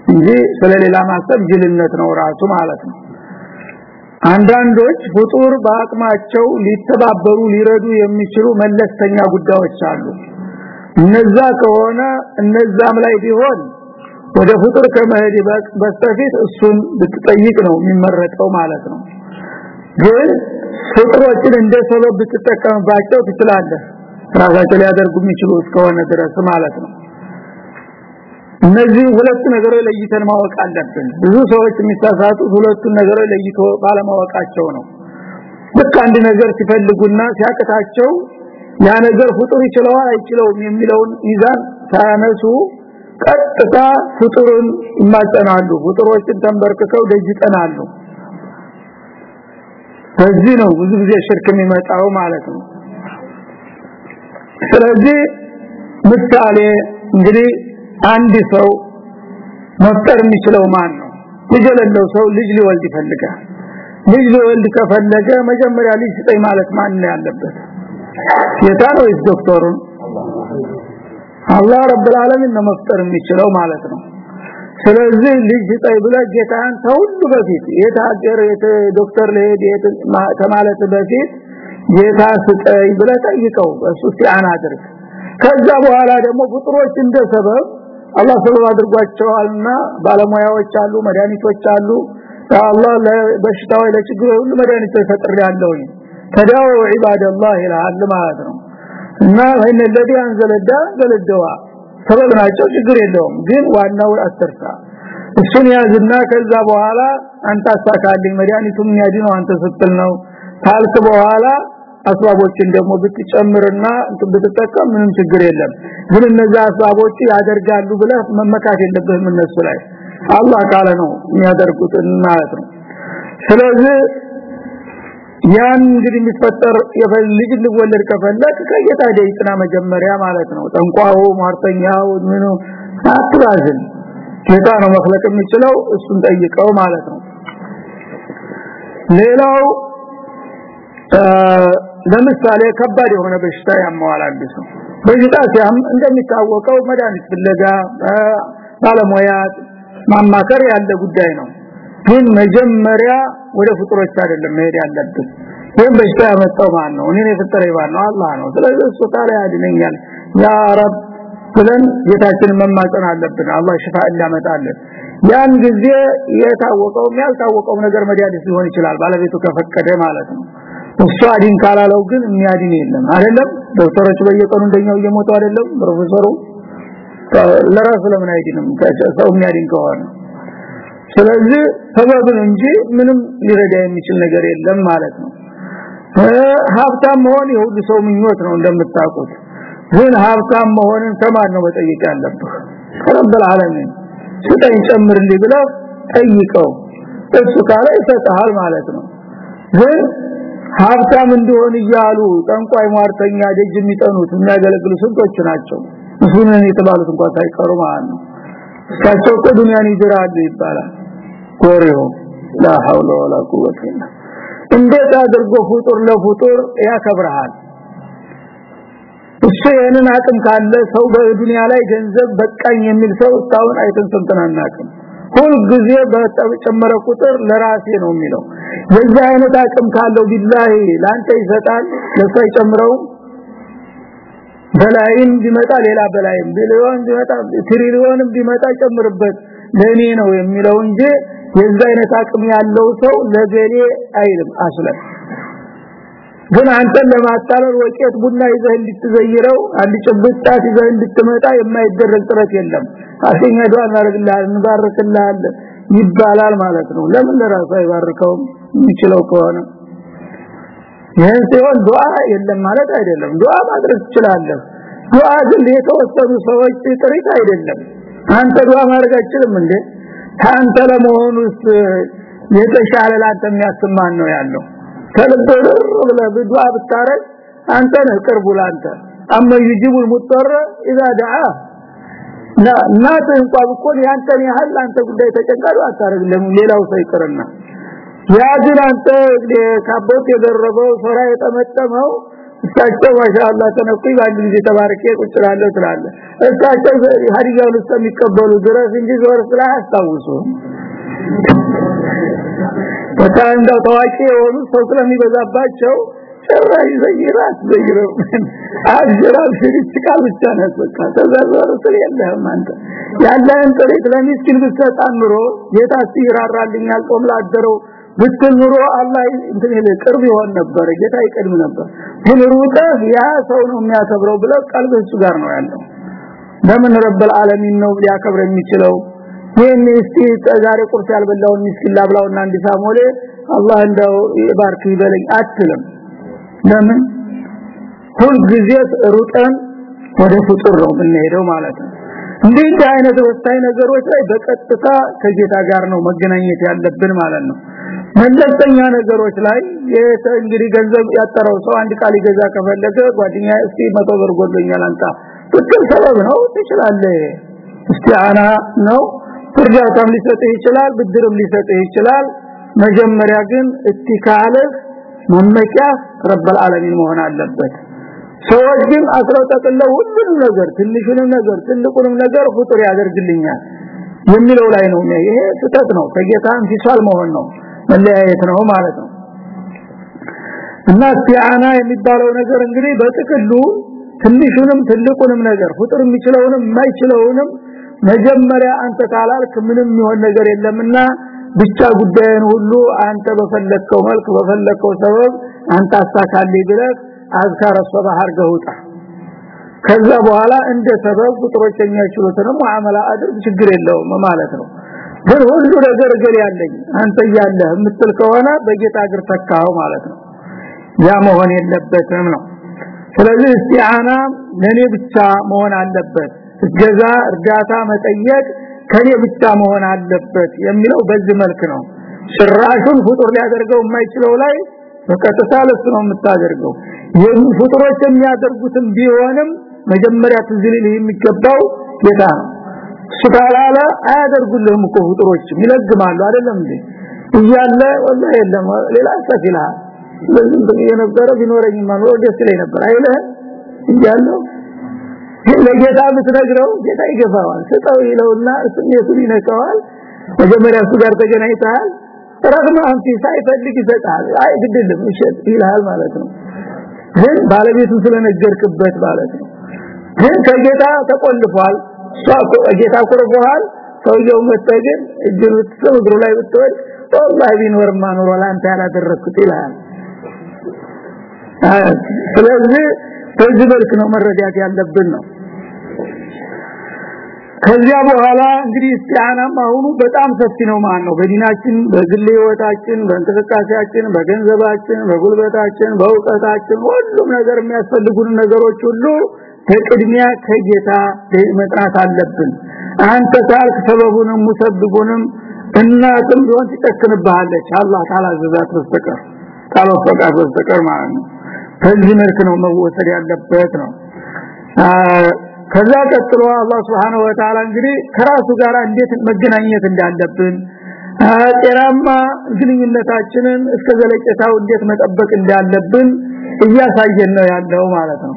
እንጂ ስለሌላ ማሰብ ጅልነት ነው ራሱ ማለት ነው። አንዳንዶች ፍጡር በአቅማቸው ሊተባበሩ ሊረዱ የሚችሉ መለስተኛ ጉዳዮች አሉ። እነዛ ከሆነ እነዛም ላይ ቢሆን ወደ ፍጡር ከመሄድ በስተፊት እሱን ብትጠይቅ ነው የሚመረጠው ማለት ነው። ግን ፍጡሮችን እንደ ሰበብ ብትጠቀምባቸው ትችላለህ ራሳቸው ሊያደርጉ የሚችሉ እስከሆነ ድረስ ማለት ነው። እነዚህ ሁለት ነገሮች ለይተን ማወቅ አለብን። ብዙ ሰዎች የሚሳሳቱት ሁለቱን ነገሮች ለይቶ ባለማወቃቸው ነው። ልክ አንድ ነገር ሲፈልጉና ሲያቅታቸው ያ ነገር ፍጡር ይችላል አይችለውም የሚለውን ሚዛን ሳያነሱ ቀጥታ ፍጡርን ይማጸናሉ። ፍጡሮችን ተንበርክከው ደጅ ይጠናሉ። በዚህ ነው ብዙ ጊዜ ሽርክ የሚመጣው ማለት ነው ስለዚህ ምሳሌ እንግዲህ አንድ ሰው መፍጠር የሚችለው ማን ነው? ልጅ የሌለው ሰው ልጅ ሊወልድ ይፈልጋል። ልጅ ሊወልድ ከፈለገ መጀመሪያ ልጅ ስጠኝ ማለት ማን ነው ያለበት? ጌታ ነው ዶክተሩ? አላህ ረብል ዓለሚን ነው መፍጠር የሚችለው ማለት ነው። ስለዚህ ልጅ ስጠኝ ብለ ጌታን ተሁሉ በፊት የታገር ዶክተር ለሄድ ተማለት በፊት ጌታ ስጠኝ ብለ ጠይቀው እሱ ሲአና አድርግ። ከዛ በኋላ ደግሞ ፍጥሮች እንደ ሰበብ አላህ ሰበብ አድርጓቸዋልና ባለሙያዎች አሉ መድኃኒቶች አሉ። አላህ ለበሽታው ለችግሩ ሁሉ መድኃኒት ይፈጥር ያለው ተዳው ዒባደላህ ይላል ማለት ነው። እና ወይነ ለዲ አንዘለዳ ዘለደዋ። ሰበብ ናቸው ችግር የለውም። ግን ዋናው አስተርሳ እሱን ያዝና ከዛ በኋላ አንተ አሳካልኝ መድኃኒቱም ያድነው አንተ ስትል ነው ካልክ በኋላ አስባቦችን ደግሞ ብትጨምርና ብትጠቀም ምንም ችግር የለም። ግን እነዛ አስባቦች ያደርጋሉ ብለ መመካት የለብህም እነሱ ላይ። አላህ ካለ ነው የሚያደርጉት ማለት ነው። ስለዚህ ያን እንግዲህ የሚፈጠር የፈልግ ሊወለድ ከፈለክ ከየታ ደይጥና መጀመሪያ ማለት ነው። ጠንቋው ማርተኛው ምኑ አትራዝን ጌታ ነው መخلቅ የሚችለው እሱን ጠይቀው ማለት ነው። ሌላው ለምሳሌ ከባድ የሆነ በሽታ ያመዋል አንድ ሰው። በሽታ ሲያም እንደሚታወቀው መድኃኒት ፍለጋ ባለሙያት ማማከር ያለ ጉዳይ ነው። ግን መጀመሪያ ወደ ፍጡሮች አይደለም መሄድ ያለብን። ይሄን በሽታ ያመጣው ማን ነው እኔ የፈጠረ ይባል ነው አላህ ነው። ስለዚህ እሱ ታዲያ ያድነኛል። ያ ረብ ብለን ጌታችንን መማጸን አለብን። አላህ ሽፋ እንዲያመጣልን። ያን ጊዜ የታወቀው ያልታወቀው ነገር መድኃኒት ሊሆን ይችላል። ባለቤቱ ከፈቀደ ማለት ነው እሱ አዲን ካላለው ግን የሚያድን የለም። አይደለም? ዶክተሮች በየቀኑ እንደኛው እየሞቱ አይደለም? ፕሮፌሰሩ? ለራሱ ለምን አይድንም? ሰው የሚያድን ከሆነ። ስለዚህ ሰበብን እንጂ ምንም ሊረዳ የሚችል ነገር የለም ማለት ነው። ሀብታም መሆን የሁሉ ሰው ምኞት ነው እንደምታውቁት። ግን ሀብታም መሆንን ከማን ነው መጠየቅ ያለብህ? ረብል ዓለሚን። ስጠኝ ጨምርልኝ ብለህ ጠይቀው። እሱ ካለ ይሰጥሃል ማለት ነው። ግን ሀብታም እንደሆን እያሉ ጠንቋይ ሟርተኛ ደጅ የሚጠኑት የሚያገለግሉ ስንቶች ናቸው? እሱንን የተባሉት እንኳን ሳይቀሩ ማለት ነው። እሳቸው እኮ ዱንያን ይጅራሉ ይባላል። ጎሪዮ ላ ሐውለ ወላ ቁወተ ኢላ እንዴት አድርጎ ፍጡር ለፍጡር ያከብረሃል እሱ የነን አቅም ካለ ሰው በዱንያ ላይ ገንዘብ በቃኝ የሚል ሰው እስካሁን አይተን ሰምተን አናውቅም ሁል ጊዜ በጨመረ ቁጥር ለራሴ ነው የሚለው። የዛ አይነት አቅም ካለው ቢላሂ ላንተ ይሰጣል ለሱ አይጨምረው በላይም ቢመጣ ሌላ በላይም ቢሊዮን ቢመጣ ትሪሊዮንም ቢመጣ ጨምርበት ለኔ ነው የሚለው እንጂ የዛ አይነት አቅም ያለው ሰው ለገሌ አይልም። አስለን ግን አንተን ለማታለል ወቄት ቡና ይዘህ እንድትዘይረው አንድ ጭብጣት ይዘህ እንድትመጣ የማይደረግ ጥረት የለም። አሽኛ ዱዓ እናደርግልሃል እንባርክልሃል ይባላል ማለት ነው። ለምን ለራሱ አይባርከው የሚችለው ከሆነ ይህን ሲሆን ዱዓ የለም ማለት አይደለም። ዱዓ ማድረግ ትችላለህ። ዱዓ ግን የተወሰኑ ሰዎች ጥሪት አይደለም። አንተ ዱዓ ማድረግ አይችልም እንዴ? ታንተ ለመሆኑስ የተሻለ ላንተ የሚያስማን ነው ያለው ከልብ ብለህ ዱዓ ብታረግ አንተ ነህ ቅርቡ ላንተ አማ ይጅቡ المضطر اذا دعا እናት እንኳን እኮ ያንተን ያህል አንተ ጉዳይ ተጨንቃሉ አታረግለም ሌላው ሳይቀርና ያ ግን አንተ ካቦት የደረበው ሶራ የጠመጠመው እሳቸው ማሻአላ ተነኩይ ባንድ ጊዜ ተባረከ ቁጭላለሁ ትላለ እሳቸው ሀዲያውን እስከሚቀበሉ ድረስ እንጂ ዞር ስላ አስታውሱ በጣም ታዋቂ የሆኑ ሰው ስለሚበዛባቸው ጭራሽ ዘይራት ዘይረው አጅራል ፍሪት ብቻ ነው በቃ ተዘዘሩ ስለየለህም አንተ። ያለህን ጥሪት ለሚስኪን ብትሰጣን ኑሮ ጌታ ሲራራልኛል ቆም ላደረው ብትል ኑሮ አላህ እንትን ይለ ቅርብ ይሆን ነበር። ጌታ ይቀድም ነበር። ግን ሩጠህ ያ ሰው ነው የሚያከብረው ብለው ቀልብ እሱ ጋር ነው ያለው። ለምን ረብል ዓለሚን ነው ሊያከብር የሚችለው ይሄን እስቲ ዛሬ ቁርስ ያልበላውን ምስኪን ላብላውና እንዲሳሞሌ አላህ እንደው ይባርክ ይበለኝ አትልም። ለምን? ሁል ሩጠን ወደ ፍጡር ነው የምንሄደው ማለት ነው። እንዲህ አይነት ወሳኝ ነገሮች ላይ በቀጥታ ከጌታ ጋር ነው መገናኘት ያለብን ማለት ነው። መለስተኛ ነገሮች ላይ እንግዲህ ገንዘብ ያጠረው ሰው አንድ ቃል ይገዛ ከፈለገ ጓደኛ እስቲ መቶ ብር ጎድሎኛል አንተ ትክክል ሰበብ ነው ትችላለህ። እስቲአና ነው እርዳታም ሊሰጥህ ይችላል ብድርም ሊሰጥህ ይችላል። መጀመሪያ ግን እስቲካለህ መመቂያ ረብል ዓለሚን መሆን አለበት። ሰዎች ግን አስረው ጠቅለው ሁሉንም ነገር ትንሹንም ነገር ትልቁንም ነገር ፍጡር ያደርግልኛል የሚለው ላይ ነው ይሄ ስህተት ነው። ከጌታ እንፊሳል መሆን ነው መለያየት ነው ማለት ነው። እና ሲያና የሚባለው ነገር እንግዲህ በጥቅሉ ትንሹንም ትልቁንም ነገር ፍጡር የሚችለውንም የማይችለውንም መጀመሪያ አንተ ካላልክ ምንም ይሆን ነገር የለምና ብቻ ጉዳይን ሁሉ አንተ በፈለከው መልክ በፈለከው ሰበብ አንተ አሳካልኝ ብለህ አዝካረ ሱብህ አርገውጣ ከዛ በኋላ እንደ ሰበብ ቁጥሮች የሚያችሉትን ሙአመላ አድርግ ችግር የለውም ማለት ነው። ግን ሁሉ ነገር ገር ያለኝ አንተ ያለህ የምትል ከሆነ በጌታ እግር ተካው ማለት ነው። ያ መሆን የለበትም ነው። ስለዚህ እስቲአና ለኔ ብቻ መሆን አለበት እገዛ እርዳታ መጠየቅ ከኔ ብቻ መሆን አለበት የሚለው በዚህ መልክ ነው። ጭራሹን ፍጡር ሊያደርገው የማይችለው ላይ በቀጥታ ለሱ ነው የምታደርገው። ፍጡሮች የሚያደርጉትም ቢሆንም መጀመሪያ ትዝልል የሚገባው ጌታ ነው። ስታላላ አያደርጉልህም እኮ ፍጡሮች ይለግማሉ። አይደለም እንዴ? እያለ ወላሂ የለም። ሌላ ሰፊላ ለዚህ የነበረ ቢኖረኝ ማኖር ደስ ይለኝ ነበር። አይለ እያለው ለጌታ ብትነግረው ጌታ ይገፋዋል ስጠው ይለውና ስሜቱን ይነካዋል። መጀመሪያ እሱ ጋር ተገናኝተሃል። ረግማ አንቺ ሳይፈልግ ይሰጣል አይ ግድልም እሸት ይልሃል ማለት ነው። ግን ባለቤቱ ስለነገርክበት ማለት ነው። ግን ከጌታ ተቆልፏል። ጌታ ቆርቧል ሰውየው መተገን እጅን እግሩ ላይ ብትወድ ወላሂ ቢኖርማ ኖሮ ላንተ ያላደረኩት ይልሃል። ስለዚህ በዚህ መልክ ነው መረዳት ያለብን ነው። ከዚያ በኋላ እንግዲህ እስቲያናም አሁኑ በጣም ሰፊ ነው ማለት ነው። በዲናችን በግል ህይወታችን በእንቅስቃሴያችን በገንዘባችን በጉልበታችን በእውቀታችን ሁሉም ነገር የሚያስፈልጉን ነገሮች ሁሉ በቅድሚያ ከጌታ መጥራት አለብን። አንተ ታልክ ሰበቡንም ሙሰብቡንም እናትም ቢሆን ትጨክንብሃለች። አላህ ካላዘዛት በስተቀር ካልወፈቃት በስተቀር ማለት ነው በዚህ መልክ ነው መወሰድ ያለበት ነው። ከዛ ቀጥሎ አላህ Subhanahu Wa Ta'ala እንግዲህ ከራሱ ጋር እንዴት መገናኘት እንዳለብን ጤናማ ግንኙነታችንን እስከ ዘለቄታው እንዴት መጠበቅ እንዳለብን እያሳየን ነው ያለው ማለት ነው።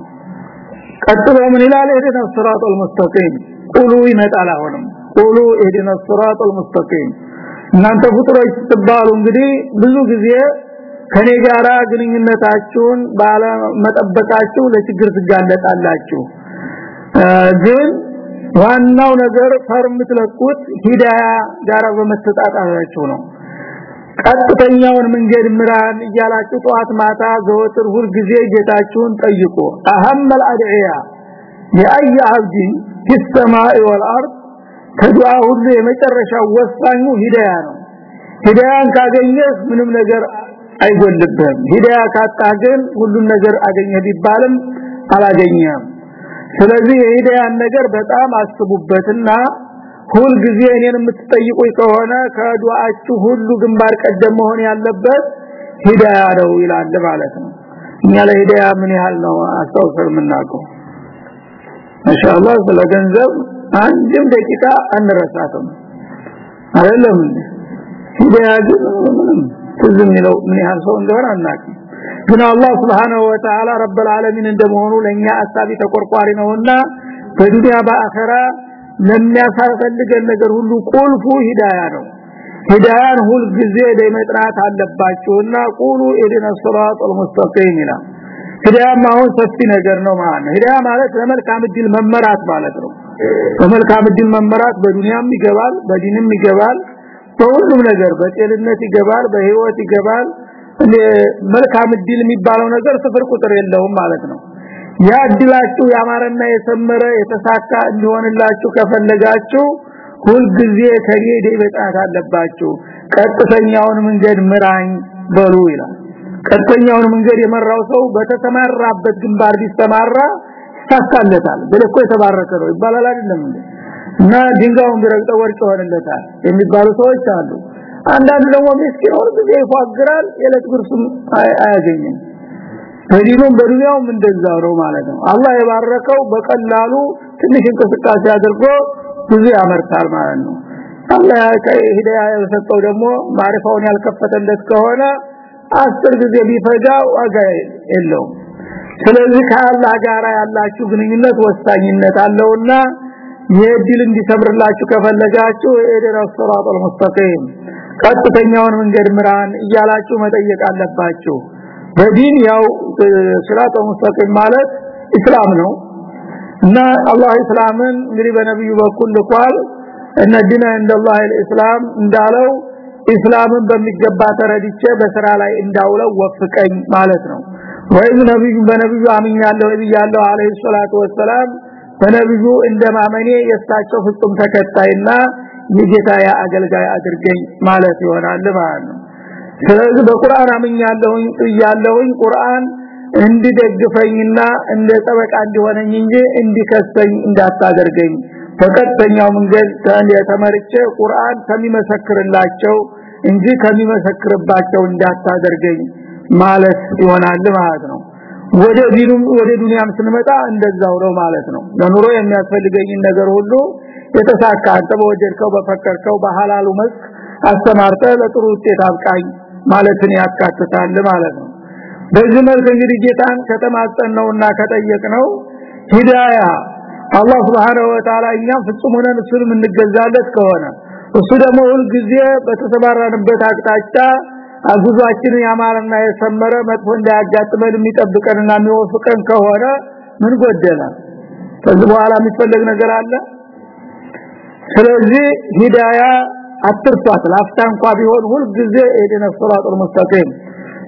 ቀጥሎ ምን ይላል? እህዲና ሲራጠል ሙስተቂም ቁሉ ይመጣል አሁንም። ቁሉ እህዲና ሲራጠል ሙስተቂም እናንተ ፍጥሮች ትባሉ እንግዲህ ብዙ ጊዜ ከኔ ጋራ ግንኙነታችሁን ባለ መጠበቃችሁ ለችግር ትጋለጣላችሁ ግን ዋናው ነገር ፈርም ትለቁት ሂዳያ ጋራ በመተጣጣታችሁ ነው። ቀጥተኛውን መንገድ ምራን እያላችሁ ጧት ማታ ዘወትር ሁል ጊዜ ጌታችሁን ጠይቁ። አህመል አድዒያ የአይ አብዲ ፊሰማይ ወልአርድ ከዱዓ ሁሉ የመጨረሻው ወሳኙ ሂዳያ ነው። ሂዳያን ካገኘ ምንም ነገር አይጎልብህም። ሂዳያ ካጣህ ግን ሁሉን ነገር አገኘ ቢባልም አላገኘም ስለዚህ የሂዳያን ነገር በጣም አስቡበትና ሁል ጊዜ እኔን የምትጠይቁኝ ከሆነ ከዱዓችሁ ሁሉ ግንባር ቀደም መሆን ያለበት ሂዳያ ነው ይላል ማለት ነው። እኛ ለሂዳያ ምን ያህል ነው አስተውሰር የምናውቀው? ማሻአላህ ስለገንዘብ አንድም ደቂቃ አንረሳትም። አይደለም ሂዳያ ግን ምንም ትዝም ነው ምን ያህል ሰው እንደሆነ አናውቅም። ግን አላህ Subhanahu Wa Ta'ala ረብል ዓለሚን እንደመሆኑ ለኛ አሳቢ ተቆርቋሪ ነውና በዱንያ በአኺራ ለሚያሳፈልገን ነገር ሁሉ ቁልፉ ሂዳያ ነው። ሂዳያን ሁል ጊዜ ለመጥራት አለባችሁና ቁሉ ኢድና ሲራጠል ሙስተቂም ይላል። ሂዳያ አሁን ሰፊ ነገር ነው ማለት ሂዳያ ማለት ለመልካም እድል መመራት ማለት ነው። ለመልካም እድል መመራት በዱንያም ይገባል በዲንም ይገባል በሁሉም ነገር በጤንነት ይገባል በህይወት ይገባል። መልካም እድል የሚባለው ነገር ስፍር ቁጥር የለውም ማለት ነው። ያ እድላችሁ ያማረና የሰመረ የተሳካ እንዲሆንላችሁ ከፈለጋችሁ ሁል ጊዜ ከጌዴ በጣት አለባችሁ። ቀጥተኛውን መንገድ ምራኝ በሉ ይላል። ቀጥተኛውን መንገድ የመራው ሰው በተሰማራበት ግንባር ቢሰማራ ይሳካለታል በለኮ የተባረከ ነው ይባላል አይደለም እና ድንጋዩን ቢረግጠው ወርቅ ይሆንለታል የሚባሉ ሰዎች አሉ። አንዳንዱ ደግሞ ምስኪን ሆኖ ጊዜ ይፋግራል የለት ጉርሱም አያገኝም። በዲኑም በዱንያውም እንደዛው ነው ማለት ነው። አላህ የባረከው በቀላሉ ትንሽ እንቅስቃሴ አድርጎ ብዙ ያመርታል ማለት ነው። አላህ ሂዳያ የሰጠው ደግሞ ማሪፋውን ያልከፈተለት ከሆነ አስር ጊዜ ቢፈጋ ዋጋ የለውም። ስለዚህ ከአላህ ጋር ያላችሁ ግንኙነት ወሳኝነት አለውና የድል እንዲሰምርላችሁ ከፈለጋችሁ እደረ ሱራtul ሙስተቂም ቀጥተኛውን መንገድ ምራን እያላችሁ መጠየቅ አለባችሁ። በዲን ያው ሱራtul ሙስተቂም ማለት እስላም ነው። እና አላህ እስላምን እንግዲህ በነብዩ በኩል ልኳል። እነ እንደላህ እስላም እንዳለው እስላምን በሚገባ ተረድቼ በስራ ላይ እንዳውለው ወፍቀኝ ማለት ነው። ወይም ነብዩ በነብዩ አምኛለሁ ብያለሁ አለይሂ ሰላቱ ወሰላም በነብዩ እንደማመኔ የሳቸው ፍጹም ተከታይና የጌታ ያ አገልጋይ አድርገኝ ማለት ይሆናል ማለት ነው። ስለዚህ በቁርአን አምኛለሁኝ እያለሁኝ ቁርአን እንዲደግፈኝና እንደ ጠበቃ እንዲሆነኝ እንጂ እንዲከሰኝ እንዳታደርገኝ። በቀጥተኛው መንገድ ተመርጬ ቁርአን ከሚመሰክርላቸው እንጂ ከሚመሰክርባቸው እንዳታደርገኝ ማለት ይሆናል ማለት ነው ወደ ዲኑም ወደ ዱንያም ስንመጣ እንደዛው ነው ማለት ነው። ለኑሮ የሚያስፈልገኝን ነገር ሁሉ የተሳካ አንተ በወደድከው በፈከርከው በሐላሉ መስክ አስተማርተ ለጥሩ ውጤት አብቃኝ ማለትን ያካትታል ማለት ነው። በዚህ መልክ እንግዲህ ጌታን ከተማጸነውና ከጠየቅነው ሂዳያ አላህ Subhanahu Wa Ta'ala እኛም ፍጹም ሆነን እሱንም እንገዛለት ከሆነ እሱ ደግሞ ሁል ጊዜ በተሰማራንበት አቅጣጫ አጉዟችን ያማረና የሰመረ መጥፎ እንዳያጋጥመን የሚጠብቀንና የሚወፍቀን ከሆነ ምን ጎደለ? ከዚህ በኋላ የሚፈልግ ነገር አለ? ስለዚህ ሂዳያ አትርቷት ላፍታ እንኳ ቢሆን ሁል ጊዜ የዲነ ሶላቱል ሙስተቂም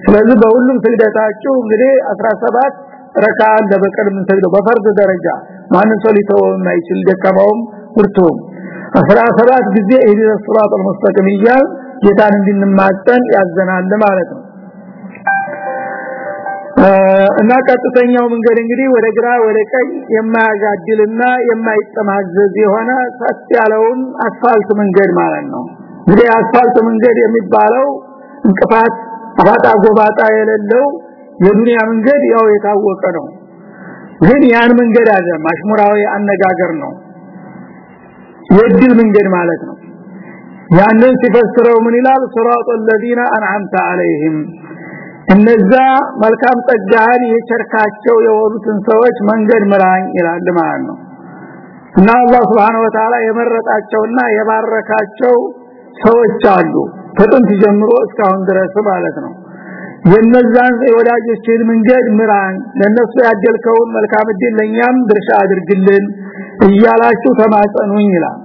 ስለዚህ በሁሉም ስግደታችሁ እንግዲህ 17 ረካ ለበቀል ምን ሰግደው በፈርድ ደረጃ። ማንም ሰው ሊተወው የማይችል ደካማውም ብርቱም። 17 ጊዜ የዲነ ሶላቱል ሙስተቂም እያልን ጌታን እንድንማጠን ያዘናል ማለት ነው። እና ቀጥተኛው መንገድ እንግዲህ ወደ ግራ ወደ ቀኝ የማያጋድልና የማይጠማዘዝ የሆነ ሰጥ ያለውን አስፋልት መንገድ ማለት ነው። እንግዲህ አስፋልት መንገድ የሚባለው እንቅፋት አባጣ ጎባጣ የሌለው የዱንያ መንገድ ያው የታወቀ ነው። ግን ያን መንገድ አለ። ማሽሙራዊ አነጋገር ነው። የድል መንገድ ማለት ነው ያንን ሲፈስረው ምን ይላል ሱራጡ الذين انعمت عليهم እነዛ መልካም ጸጋን የቸርካቸው የወሩትን ሰዎች መንገድ ምራኝ ይላል ማለት ነው እና አላህ Subhanahu Wa Ta'ala የመረጣቸውና የባረካቸው ሰዎች አሉ ከጥንት ጀምሮ እስካሁን ድረስ ማለት ነው የነዛን የወዳጆችን መንገድ ምራን ለነሱ ያደልከውን መልካም እድል ለኛም ድርሻ አድርግልን እያላችሁ ተማጸኑኝ ይላል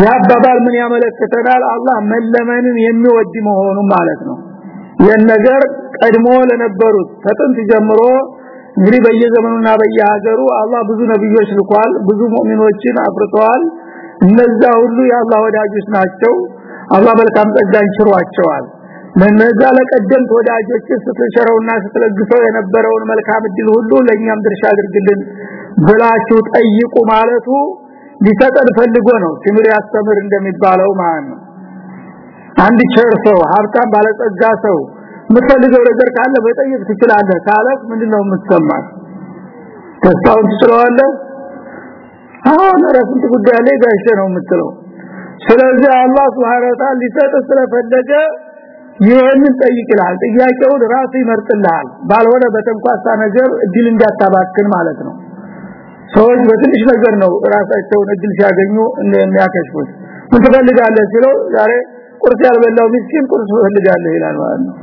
ያባባል ምን ያመለክተናል? አላህ መለመንን የሚወድ መሆኑ ማለት ነው። የነገር ቀድሞ ለነበሩት ከጥንት ጀምሮ እንግዲህ በየዘመኑና በየሀገሩ አላህ ብዙ ነብዮች ልኳል ብዙ ሙእሚኖችን አፍርተዋል እነዛ ሁሉ የአላህ ወዳጆች ናቸው። አላህ መልካም ጸጋን ችሯቸዋል። ለነዛ ለቀደምት ወዳጆች ስትቸረውና ስትለግሰው የነበረውን መልካም እድል ሁሉ ለኛም ድርሻ አድርግልን ብላችሁ ጠይቁ ማለቱ ሊሰጠን ፈልጎ ነው። ትምር ያስተምር እንደሚባለው ማለት ነው? አንድ ቸር ሰው ሀብታም ባለጸጋ ሰው የምትፈልገው ነገር ካለ በጠይቅ ትችላለህ። ካለክ ምንድነው የምትሰማው ተስፋውን ትችላለህ አሁን ረስንት ጉዳይ ላይ ጋይሸ ነው የምትለው። ስለዚህ አላህ Subhanahu Wa ሊሰጥ ስለፈለገ ይሄንን ጠይቅላል ጥያቄውን ራሱ ይመርጥልሃል። ባልሆነ በተንኳሳ ነገር እድል እንዳታባክን ማለት ነው ሰዎች በትንሽ ነገር ነው ራሳቸውን እድል ሲያገኙ የሚያከሽፉት። ምን ትፈልጋለህ ሲለው ዛሬ ቁርስ ያልበላው ምስኪን ቁርስ ፈልጋለህ ይላል ማለት ነው።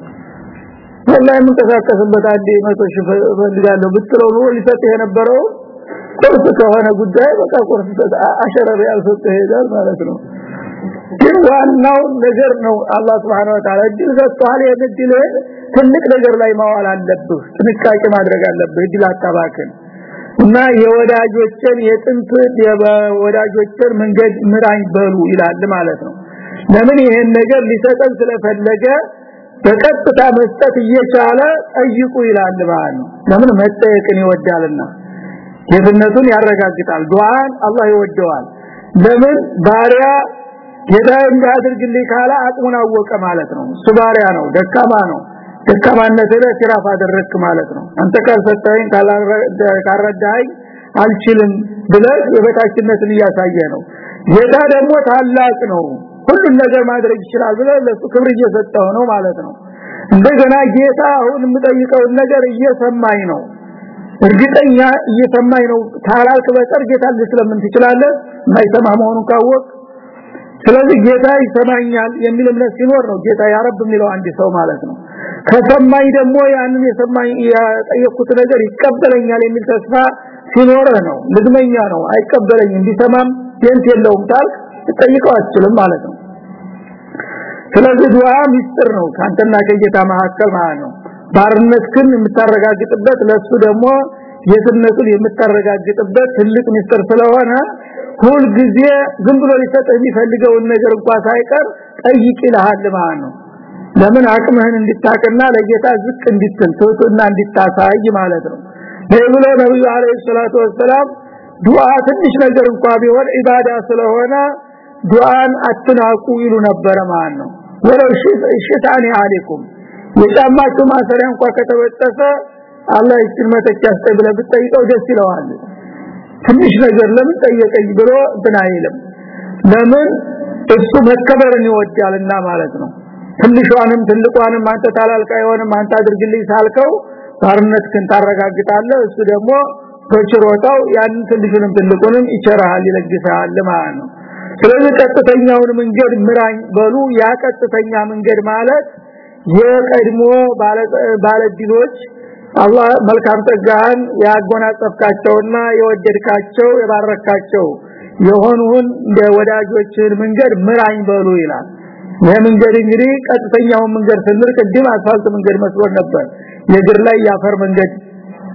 ወላሂ የምንቀሳቀስበት አንዴ መቶ ሺህ ፈልጋለሁ ብትለው ነው ሊሰጥ የነበረው ቁርስ ከሆነ ጉዳይ በቃ ቁርስ አሸረብ ያልሰጠ ይሄዳል ማለት ነው። ግን ዋናው ነገር ነው አላህ Subhanahu Wa Ta'ala እድል ሰጥቷል። የእድል ትልቅ ነገር ላይ ማዋል አለብህ ጥንቃቄ ማድረግ አለብህ እድል አታባክን እና የወዳጆችን የጥንት የወዳጆችን መንገድ ምራኝ በሉ ይላል ማለት ነው። ለምን ይሄን ነገር ሊሰጠን ስለፈለገ በቀጥታ መስጠት እየቻለ ጠይቁ ይላል ማለት ነው። ለምን መጠየቅን ይወዳልና? ጌትነቱን ያረጋግጣል። ዱዓን አላህ ይወደዋል። ለምን ባሪያ ጌታ እንዲያደርግልኝ ካለ አቅሙን አወቀ ማለት ነው። እሱ ባሪያ ነው ደካማ ነው ደካማነት ለትራፍ አደረክ ማለት ነው። አንተ ካልሰጠኝ ካረዳኝ አልችልም ብለህ የበታችነትን እያሳየ ነው። ጌታ ደግሞ ታላቅ ነው። ሁሉን ነገር ማድረግ ይችላል ብለህ ለሱ ክብር እየሰጠው ነው ማለት ነው። እንደገና ጌታ አሁን የምጠይቀውን ነገር እየሰማኝ ነው። እርግጠኛ እየሰማኝ ነው። ታላልክ በቀር ጌታ ልስለምን ትችላለህ? ማይሰማ መሆኑን ካወቅ ስለዚህ ጌታ ይሰማኛል የሚል እምነት ሲኖር ነው ጌታ ያረብ የሚለው አንድ ሰው ማለት ነው ከሰማኝ ደግሞ ያንን የሰማኝ ያጠየቁት ነገር ይቀበለኛል የሚል ተስፋ ሲኖር ነው። ልግመኛ ነው። አይቀበለኝም። ቢሰማም ጀንት የለውም ታል ጠይቀው ማለት ነው። ስለዚህ ዱዓ ሚስጥር ነው። ካንተና ከጌታ መካከል ማለት ነው። ባርነትክን የምታረጋግጥበት ለሱ ደግሞ የትነቱን የምታረጋግጥበት ትልቅ ሚስጥር ስለሆነ ሁል ጊዜ ዝም ብሎ ሊሰጥ የሚፈልገውን ነገር እንኳን ሳይቀር ጠይቅ ይልሃል ማለት ነው ለምን አቅምህን እንድታቀና ለጌታ ዝቅ እንድትል ትውትና እንድታሳይ ማለት ነው። ለብሎ ነብዩ አለይሂ ሰላቱ ወሰለም ዱዓ ትንሽ ነገር እንኳን ቢሆን ኢባዳ ስለሆነ ዱዓን አትናቁ ይሉ ነበረ ማለት ነው። ወለው ሽታኒ አለይኩም የጫማችሁ ማሰሪያ እንኳን ከተበጠሰ አላህ ይችን መተኪያ ብለ ብትጠይቀው ደስ ይለዋል። ትንሽ ነገር ለምን ጠየቀኝ ብሎ እንትን አይልም። ለምን እሱ መከበርን ይወዳልና ማለት ነው ትንሿንም ትልቋንም አንተ ታላልቃ የሆነም አንተ አድርግልኝ ሳልከው ባርነትክን ታረጋግጣለህ። እሱ ደግሞ በችሮታው ያን ትንሹንም ትልቁንም ይቸራል ይለግሳል ማለት ነው። ስለዚህ ቀጥተኛውን መንገድ ምራኝ በሉ። ያ ቀጥተኛ መንገድ ማለት የቀድሞ ባለዲኖች አላህ መልካም ጸጋን ያጎናጸፍካቸውና የወደድካቸው የባረካቸው የሆኑን ወዳጆችን መንገድ ምራኝ በሉ ይላል ይህ መንገድ እንግዲህ ቀጥተኛውን መንገድ ስንል ቅድም አስፋልት መንገድ መስሎን ነበር። የግር ላይ ያፈር መንገድ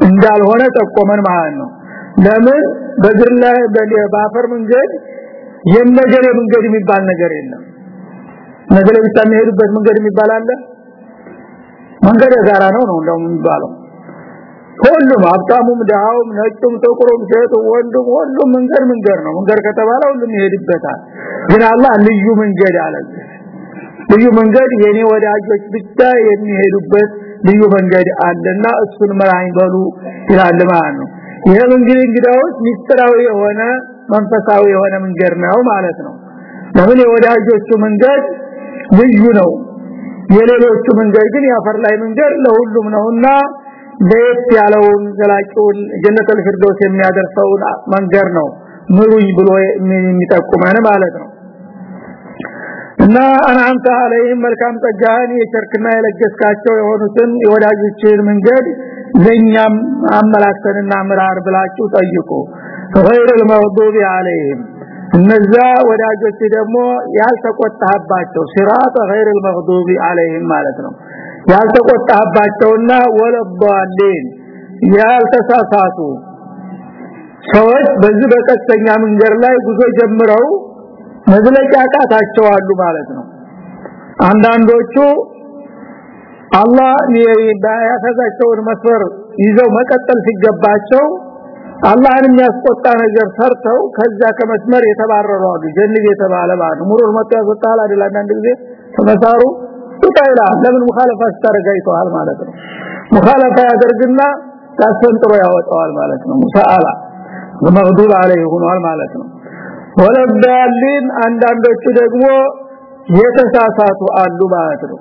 እንዳልሆነ ጠቆመን ማለት ነው። ለምን? በግር ላይ በአፈር መንገድ የነገር መንገድ የሚባል ነገር የለም። ነገረ ብቻ የሚሄዱበት መንገድ የሚባል አለ? መንገድ የጋራ ነው ነው እንደውም የሚባለው። ሁሉም ሀብታሙም ደሃውም ነጩም ጥቁሩም ሴቱ ወንዱም ሁሉም መንገድ መንገድ ነው። መንገድ ከተባለ ሁሉም ይሄድበታል። ግን አላህ ልዩ መንገድ አለ ልዩ መንገድ የኔ ወዳጆች ብቻ የሚሄዱበት ልዩ መንገድ አለና እሱን መራኝ በሉ ይላል ማለት ነው። ይሄ እንግዲህ እንግዳውስ ሚስጥራዊ የሆነ መንፈሳዊ የሆነ መንገድ ነው ማለት ነው። ለምን የወዳጆቹ መንገድ ልዩ ነው? የሌሎቹ መንገድ ግን ያፈር ላይ መንገድ ለሁሉም ነውና ለየት ያለውን ዘላቂውን ጀነተል ፊርደውስ የሚያደርሰውን መንገድ ነው ምሩኝ ብሎ የሚጠቁመን ማለት ነው እና አንአምታ አለይህም መልካም ጸጋን የቸርክና የለገስካቸው የሆኑትን የወዳጆችን መንገድ ለኛም አመላክተንና ምራር ብላችሁ ጠይቁ غير المغضوب عليهم እነዛ ወዳጆች ደግሞ ያልተቆጣባቸው ሲራጥ غير المغضوب عليهم ማለት ነው ያልተቆጣባቸውና ወለባሊን ያልተሳሳቱ ሰዎች በዚህ በቀጥተኛ መንገድ ላይ ጉዞ ጀምረው መዝለቂያ ቃታቸው አሉ ማለት ነው። አንዳንዶቹ አላህ ያፈዛቸውን መስፈር ይዘው መቀጠል ሲገባቸው አላህን የሚያስቆጣ ነገር ሰርተው ከዛ ከመስመር የተባረሩ አሉ። ጀንብ የተባለ ማለት ሙሩር መጥቶ አይደል? አንዳንድ ጊዜ ተመሳሩ ቱቃይላ ለምን ሙኻለፋ ስታረጋይተዋል ማለት ነው። ሙኻለፋ ያደርግና ታሰንጥሮ ያወጣዋል ማለት ነው። ሙሳአላ በመግዱብ አለይ ሆኗል ማለት ነው ወለዳሊን አንዳንዶቹ ደግሞ የተሳሳቱ አሉ ማለት ነው።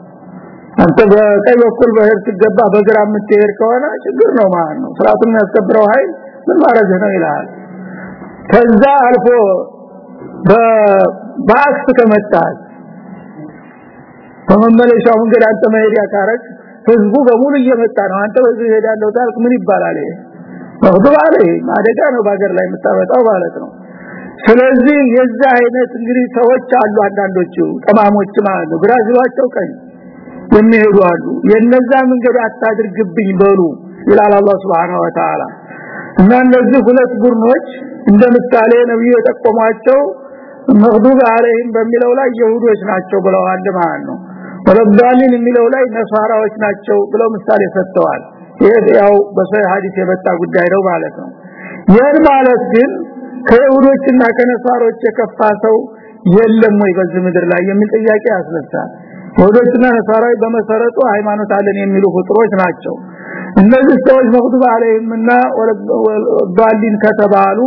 አንተ በቀኝ በኩል በህር ትገባ በግራ የምትሄድ ከሆነ ችግር ነው ማለት ነው። ስርዓቱን ያስከብረው ኃይል ምን ማረግ ነው ይላል። ከዛ አልፎ በባክስ ከመጣል በመመለሻው መንገድ አንተ መሄድ ያካረክ ህዝቡ በሙሉ እየመጣ ነው። አንተ በዚህ ሄዳለሁ ታልክ ምን ይባላል ይሄ? ላይ አደጋ ነው ባገር ላይ የምታወጣው ማለት ነው ስለዚህ የዛ አይነት እንግዲህ ሰዎች አሉ አንዳንዶቹ ጠማሞች ማለት ነው ብራዚላቸው ቀኝ የሚሄዱ አሉ። የነዛ መንገድ አታድርግብኝ በሉ ይላል አላህ Subhanahu Wa Ta'ala እና እነዚህ ሁለት ቡድኖች እንደ ምሳሌ ነብዩ የጠቆሟቸው መግዱብ አለይሂም በሚለው ላይ ይሁዶች ናቸው ብለዋል ማለት ነው። ወለዳሊን የሚለው ላይ ነሳራዎች ናቸው ብለው ምሳሌ ሰጥተዋል። ይሄ ያው በሰይ ሐዲስ የመጣ ጉዳይ ነው ማለት ነው። ይሄን ማለት ግን ከይሁዶችና ከነሳሮች የከፋ ሰው የለም ወይ በዚህ ምድር ላይ የሚል ጥያቄ ያስነሳል። ይሁዶችና ነሳራዊ በመሰረቱ ሃይማኖት አለን የሚሉ ፍጥሮች ናቸው። እነዚህ ሰዎች መግዱብ አለይሂምና ወለዳሊን ከተባሉ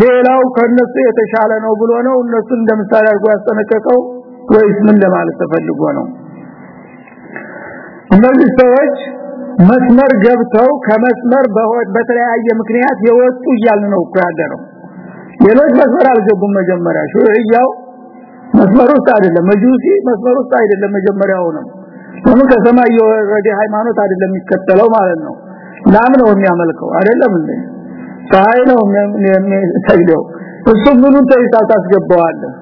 ሌላው ከነሱ የተሻለ ነው ብሎ ነው እነሱ እንደምሳሌ አድርጎ ያስጠነቀቀው ወይስ ምን ለማለት ተፈልጎ ነው? እነዚህ ሰዎች መስመር ገብተው ከመስመር በተለያየ ምክንያት የወጡ እያል ነው እኮ ያለ ነው ሌሎች መስመር አልገቡም መጀመሪያ። ሹርያው መስመር ውስጥ አይደለም መጁሲ መስመር ውስጥ አይደለም መጀመሪያው ነው። ሆኖ ከሰማይ የወረደ ሃይማኖት አይደለም የሚከተለው ማለት ነው። ላም ነው የሚያመልከው አይደለም እንዴ? ፀሐይ ነው የሚሰግደው። እሱ ምኑን ተይታ ታስገባዋለህ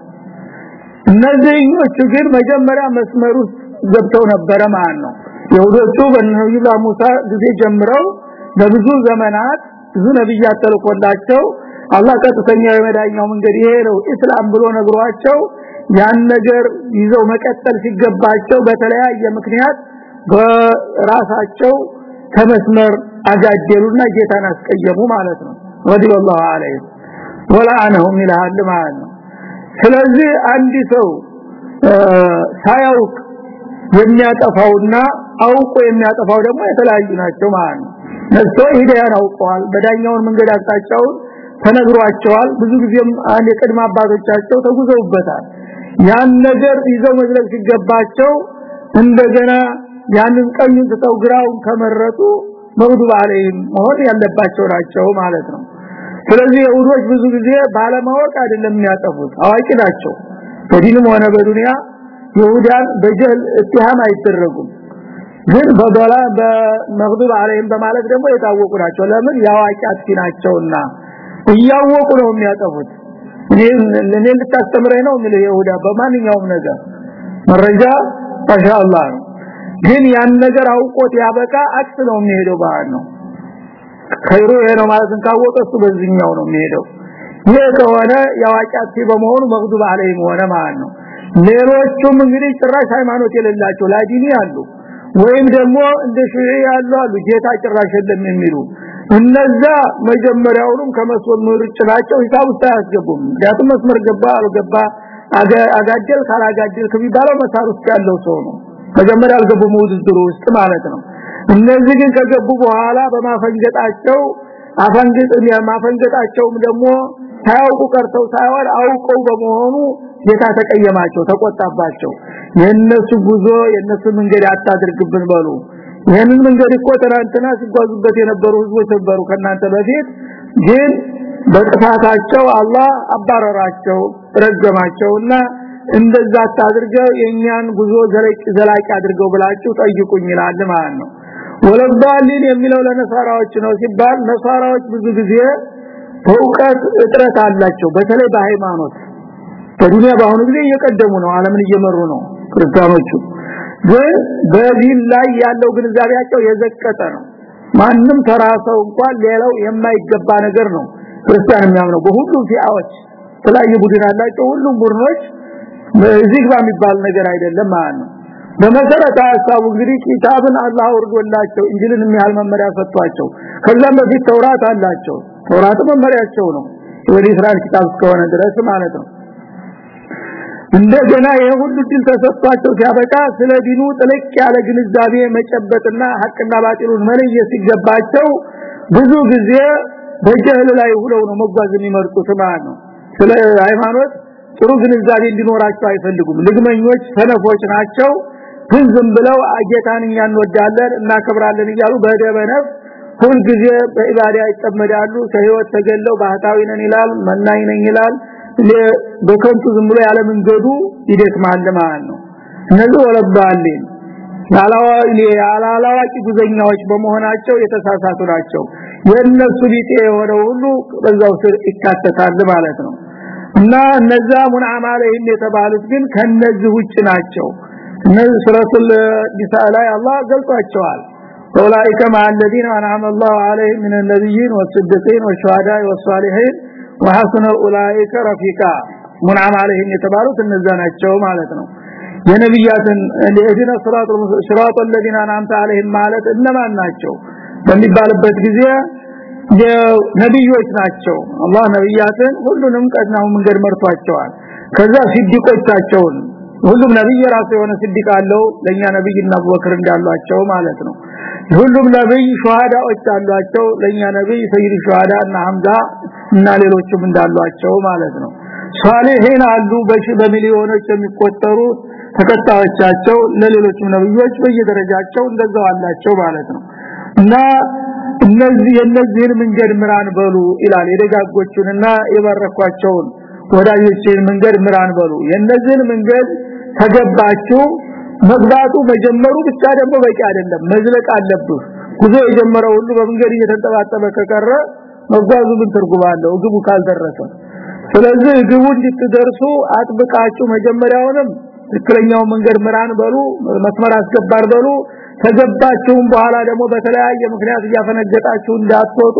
እነዚህኞቹ ግን መጀመሪያ መስመር ውስጥ ገብተው ነበረ ማለት ነው። የሁዶቹ በነብዩ ሙሳ ጊዜ ጀምረው ለብዙ ዘመናት ብዙ ነብያት ተልኮላቸው አላህ ቀጥተኛ የመዳኛው መንገድ ይሄ ነው። እስላም ብሎ ነግሯቸው ያን ነገር ይዘው መቀጠል ሲገባቸው በተለያየ ምክንያት በራሳቸው ከመስመር አጋደሉና ጌታን አስቀየሙ ማለት ነው። ወዲላሁ ዐለይሂ ወላአነሁም ይላል ማለት ስለዚህ አንድ ሰው ሳያውቅ የሚያጠፋውና አውቆ የሚያጠፋው ደግሞ የተለያዩ ናቸው ማለት ነው። ነስቶ ሂዳያን አውቀዋል። በዳኛውን መንገድ አቅጣጫውን ተነግሯቸዋል። ብዙ ጊዜም አንድ የቅድመ አባቶቻቸው ተጉዘውበታል። ያን ነገር ይዘው መዝለቅ ሲገባቸው እንደገና ያንን ቀኙን ተተው ግራውን ከመረጡ መግዱብ አለይም መሆን ያለባቸው ናቸው ማለት ነው። ስለዚህ ይሁዶች ብዙ ጊዜ ባለማወቅ አይደለም የሚያጠፉት አዋቂ ናቸው። በዲንም ሆነ በዱንያ ይሁዳን በጀል እትሃም አይደረጉም። ግን በዶላ በመግዱብ አለይም በማለት ደግሞ የታወቁ ናቸው። ለምን? ያዋቂ አጥቂ ናቸውና እያወቁ ነው የሚያጠፉት። እኔ ለኔ ልታስተምረኝ ነው ምን ይሁዳ በማንኛውም ነገር መረጃ ማሻአላህ ነው። ግን ያን ነገር አውቆት ያበቃ አክስ ነው የሚሄደው ባህል ነው። ኸይሩ ነው ማለትን ካወቀ በዚህኛው ነው የሚሄደው። ይሄ ከሆነ ያዋቂያት በመሆኑ መግዱብ አለይም ሆነ ማለት ነው። ሌሎቹም እንግዲህ ጭራሽ ሃይማኖት የሌላቸው ላዲኒ አሉ ወይም ደግሞ እንደ ሹዒ ያሉ አሉ። ጌታ ጭራሽ የለም የሚሉ እነዛ መጀመሪያውንም ከመስመር ናቸው ሂሳብ ውስጥ አያስገቡም። ምክንያቱም መስመር ገባ አልገባ አጋደል ካላጋደል ከሚባለው መሳር ውስጥ ያለው ሰው ነው። መጀመሪያ አልገቡም ውድድሩ ውስጥ ማለት ነው። እነዚህ ግን ከገቡ በኋላ በማፈንገጣቸው አፈንግጥ ማፈንገጣቸውም ደግሞ ሳያውቁ ቀርተው ሳይሆን አውቀው በመሆኑ ጌታ ተቀየማቸው ተቆጣባቸው። የነሱ ጉዞ የነሱ መንገድ አታድርግብን በሉ ይሄንን መንገድ እኮ ትናንትና ሲጓዙበት የነበሩ ህዝቦች ነበሩ ከናንተ በፊት። ግን በጥፋታቸው አላህ አባረራቸው ረገማቸውና እንደዛ አታድርገው የኛን ጉዞ ዘላቂ ዘላቂ አድርገው ብላችሁ ጠይቁኝ ይላል ማለት ነው። ወለባሊን የሚለው ለነሳራዎች ነው ሲባል ነሳራዎች ብዙ ጊዜ እውቀት እጥረት አላቸው። በተለይ በሃይማኖት በዱንያ በአሁኑ ጊዜ እየቀደሙ ነው ዓለምን እየመሩ ነው ክርስቲያኖቹ ግን በዲን ላይ ያለው ግንዛቤያቸው የዘቀጠ ነው። ማንም ተራሰው እንኳን ሌላው የማይገባ ነገር ነው። ክርስቲያን የሚያምነው በሁሉም ፊአዎች ተለያየ ቡድን አላቸው ሁሉም ቡድኖች ጋር የሚባል ነገር አይደለም ማለት ነው። በመሰረተ ሐሳቡ እንግዲህ ኪታብን አላህ ወርዶላቸው እንጅልን የሚያል መመሪያ ሰጥቷቸው ከዛም በፊት ተውራት አላቸው። ተውራት መመሪያቸው ነው። ወደ እስራኤል ኪታብ እስከሆነ ድረስ ማለት ነው እንደገና የሁሉ ድል ተሰጥቷቸው ሲያበቃ ስለ ዲኑ ጥልቅ ያለ ግንዛቤ መጨበጥና ሐቅና ባጢሉን መለየት ሲገባቸው ብዙ ጊዜ በጀህል ላይ ሁለው ነው መጓዝ የሚመርጡት ማለት ነው። ስለ ሃይማኖት ጥሩ ግንዛቤ እንዲኖራቸው አይፈልጉም። ልግመኞች ሰነፎች ናቸው። ግን ዝም ብለው አጌታን እኛ እንወዳለን እናከብራለን እያሉ በደበነፍ ሁል ጊዜ በኢባዳ ይጠመዳሉ። ከህይወት ተገለው ባህታዊ ነን ይላል መናኝ ነኝ ይላል በከንቱ ዝም ብሎ ያለ መንገዱ ይደክማል ማለት ነው። እነዚህ ወለባልን ያላላዋቂ ጉዘኛዎች በመሆናቸው የተሳሳቱ ናቸው። የእነሱ ቢጤ የሆነ ሁሉ በዛው ስር ይካተታል ማለት ነው። እና እነዛ ሙንዓማ የተባሉት ግን ከነዚህ ውጭ ናቸው። እነዚህ ሱረቱል ኒሳ ላይ አላህ ገልጿቸዋል። ወላኢከ ማአለዚነ አንዓመ አላሁ አለይሂም ሚነል ነቢይን ወስዲቂን ወሹሃዳኢ ወሷሊሂን وحسن أولئك رفيقا منعم عليهم የተባሉት እነዛ ናቸው ማለት ነው የነብያትን ለእዲነ ሱራቱ ሱራቱ الذين أنعمت عليهم ማለት እነማን ናቸው በሚባልበት ጊዜ የነብዮች ናቸው አላህ ነብያትን ሁሉንም ቀድናው መንገድ መርቷቸዋል ከዛ ሲዲቆቻቸውን ሁሉም ነብይ ራሱ የሆነ ሲዲቅ አለው ለኛ ነብይና አቡበክር እንዳሏቸው ማለት ነው ሁሉም ነብይ ሹሃዳዎች አሏቸው ለኛ ነብይ ሰይድ ሹሃዳ እና ሐምዛ እና ሌሎችም እንዳሏቸው ማለት ነው። ሷሊሂን አሉ በሺ በሚሊዮኖች የሚቆጠሩ ተከታዮቻቸው ለሌሎችም ነብዮች በየደረጃቸው እንደዛው አላቸው ማለት ነው። እና እነዚህ የነዚህን መንገድ ምራን በሉ ይላል የደጋጎቹንና የባረኳቸውን ወዳጆችን መንገድ ምራን በሉ። የነዚህን መንገድ ተገባችሁ መግባቱ መጀመሩ ብቻ ደግሞ በቂ አይደለም። መዝለቅ አለብህ። ጉዞ የጀመረው ሁሉ በመንገድ እየተንጠባጠበ ከቀረ መጓዙ ምን ትርጉም አለው? ግቡ ካልደረሰ። ስለዚህ ግቡ እንድትደርሱ አጥብቃችሁ መጀመሪያውንም ትክክለኛው መንገድ ምራን በሉ መስመር አስገባር በሉ። ተገባችሁም በኋላ ደግሞ በተለያየ ምክንያት እያፈነገጣችሁ እንዳትወጡ።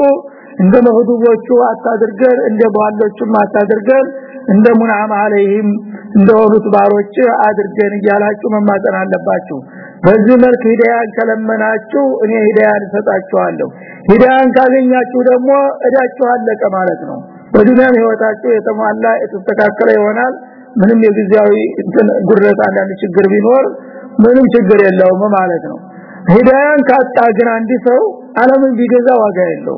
እንደ መህዱቦቹ አታድርገን እንደ ባሎቹም አታድርገን እንደ ሙንዓም አለይህም እንደሆኑት ባሮች አድርገን እያላችሁ መማጠን አለባችሁ በዚህ መልክ ሂዳያን ከለመናችሁ እኔ ሂዳያን እሰጣችኋለሁ። ሂዳያን ካገኛችሁ ደግሞ እዳችሁ አለቀ ማለት ነው። በዱንያ ህይወታችሁ የተሟላ የተስተካከለ ይሆናል። ምንም የጊዜያዊ እንትን ጉረት አንዳንድ ችግር ቢኖር ምንም ችግር የለውም ማለት ነው። ሂዳያን ካጣ ግን አንድ ሰው ዓለምን ቢገዛ ዋጋ የለው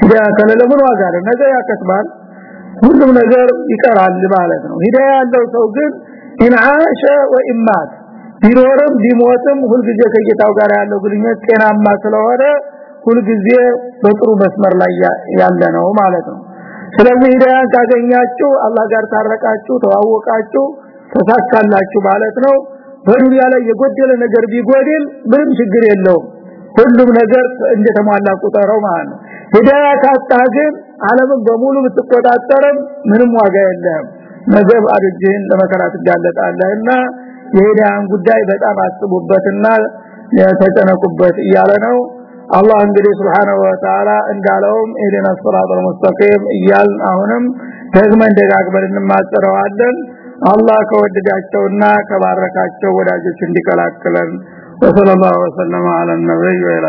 ሂዳያ ከሌለ ምን ዋጋ አለ ነገ ያከስባል ሁሉም ነገር ይቀራል ማለት ነው። ሂዳያ ያለው ሰው ግን ኢንዓሸ ወኢማት ቢኖርም ቢሞትም ሁልጊዜ ከጌታው ጋር ያለው ግንኙነት ጤናማ ስለሆነ ሁልጊዜ በጥሩ መስመር ላይ ያለ ነው ማለት ነው። ስለዚህ ሂዳያን ካገኛችሁ አላህ ጋር ታረቃችሁ ተዋወቃችሁ ተሳካላችሁ ማለት ነው። በዱንያ ላይ የጎደለ ነገር ቢጎድል ምንም ችግር የለውም። ሁሉም ነገር እንደተሟላ ቁጠረው ማለት ነው። ሂዳያ ካጣ ግን ዓለምን በሙሉ ብትቆጣጠርም ምንም ዋጋ የለም ነገብ አድጅህን ለመከራ ትጋለጣለህና የሂዳያን ጉዳይ በጣም አስቡበትና የተጨነቁበት እያለ ነው። አላህ እንግዲህ Subhanahu Wa Ta'ala እንዳለውም ኢዲና ሲራጠል ሙስተቂም እያል አሁንም ደግመን ደጋግመን እንማጸረዋለን አላህ ከወደዳቸውና ከባረካቸው ወዳጆች እንዲቀላቅለን። ወሰለላሁ ዐለ ነብዩ ወኢላ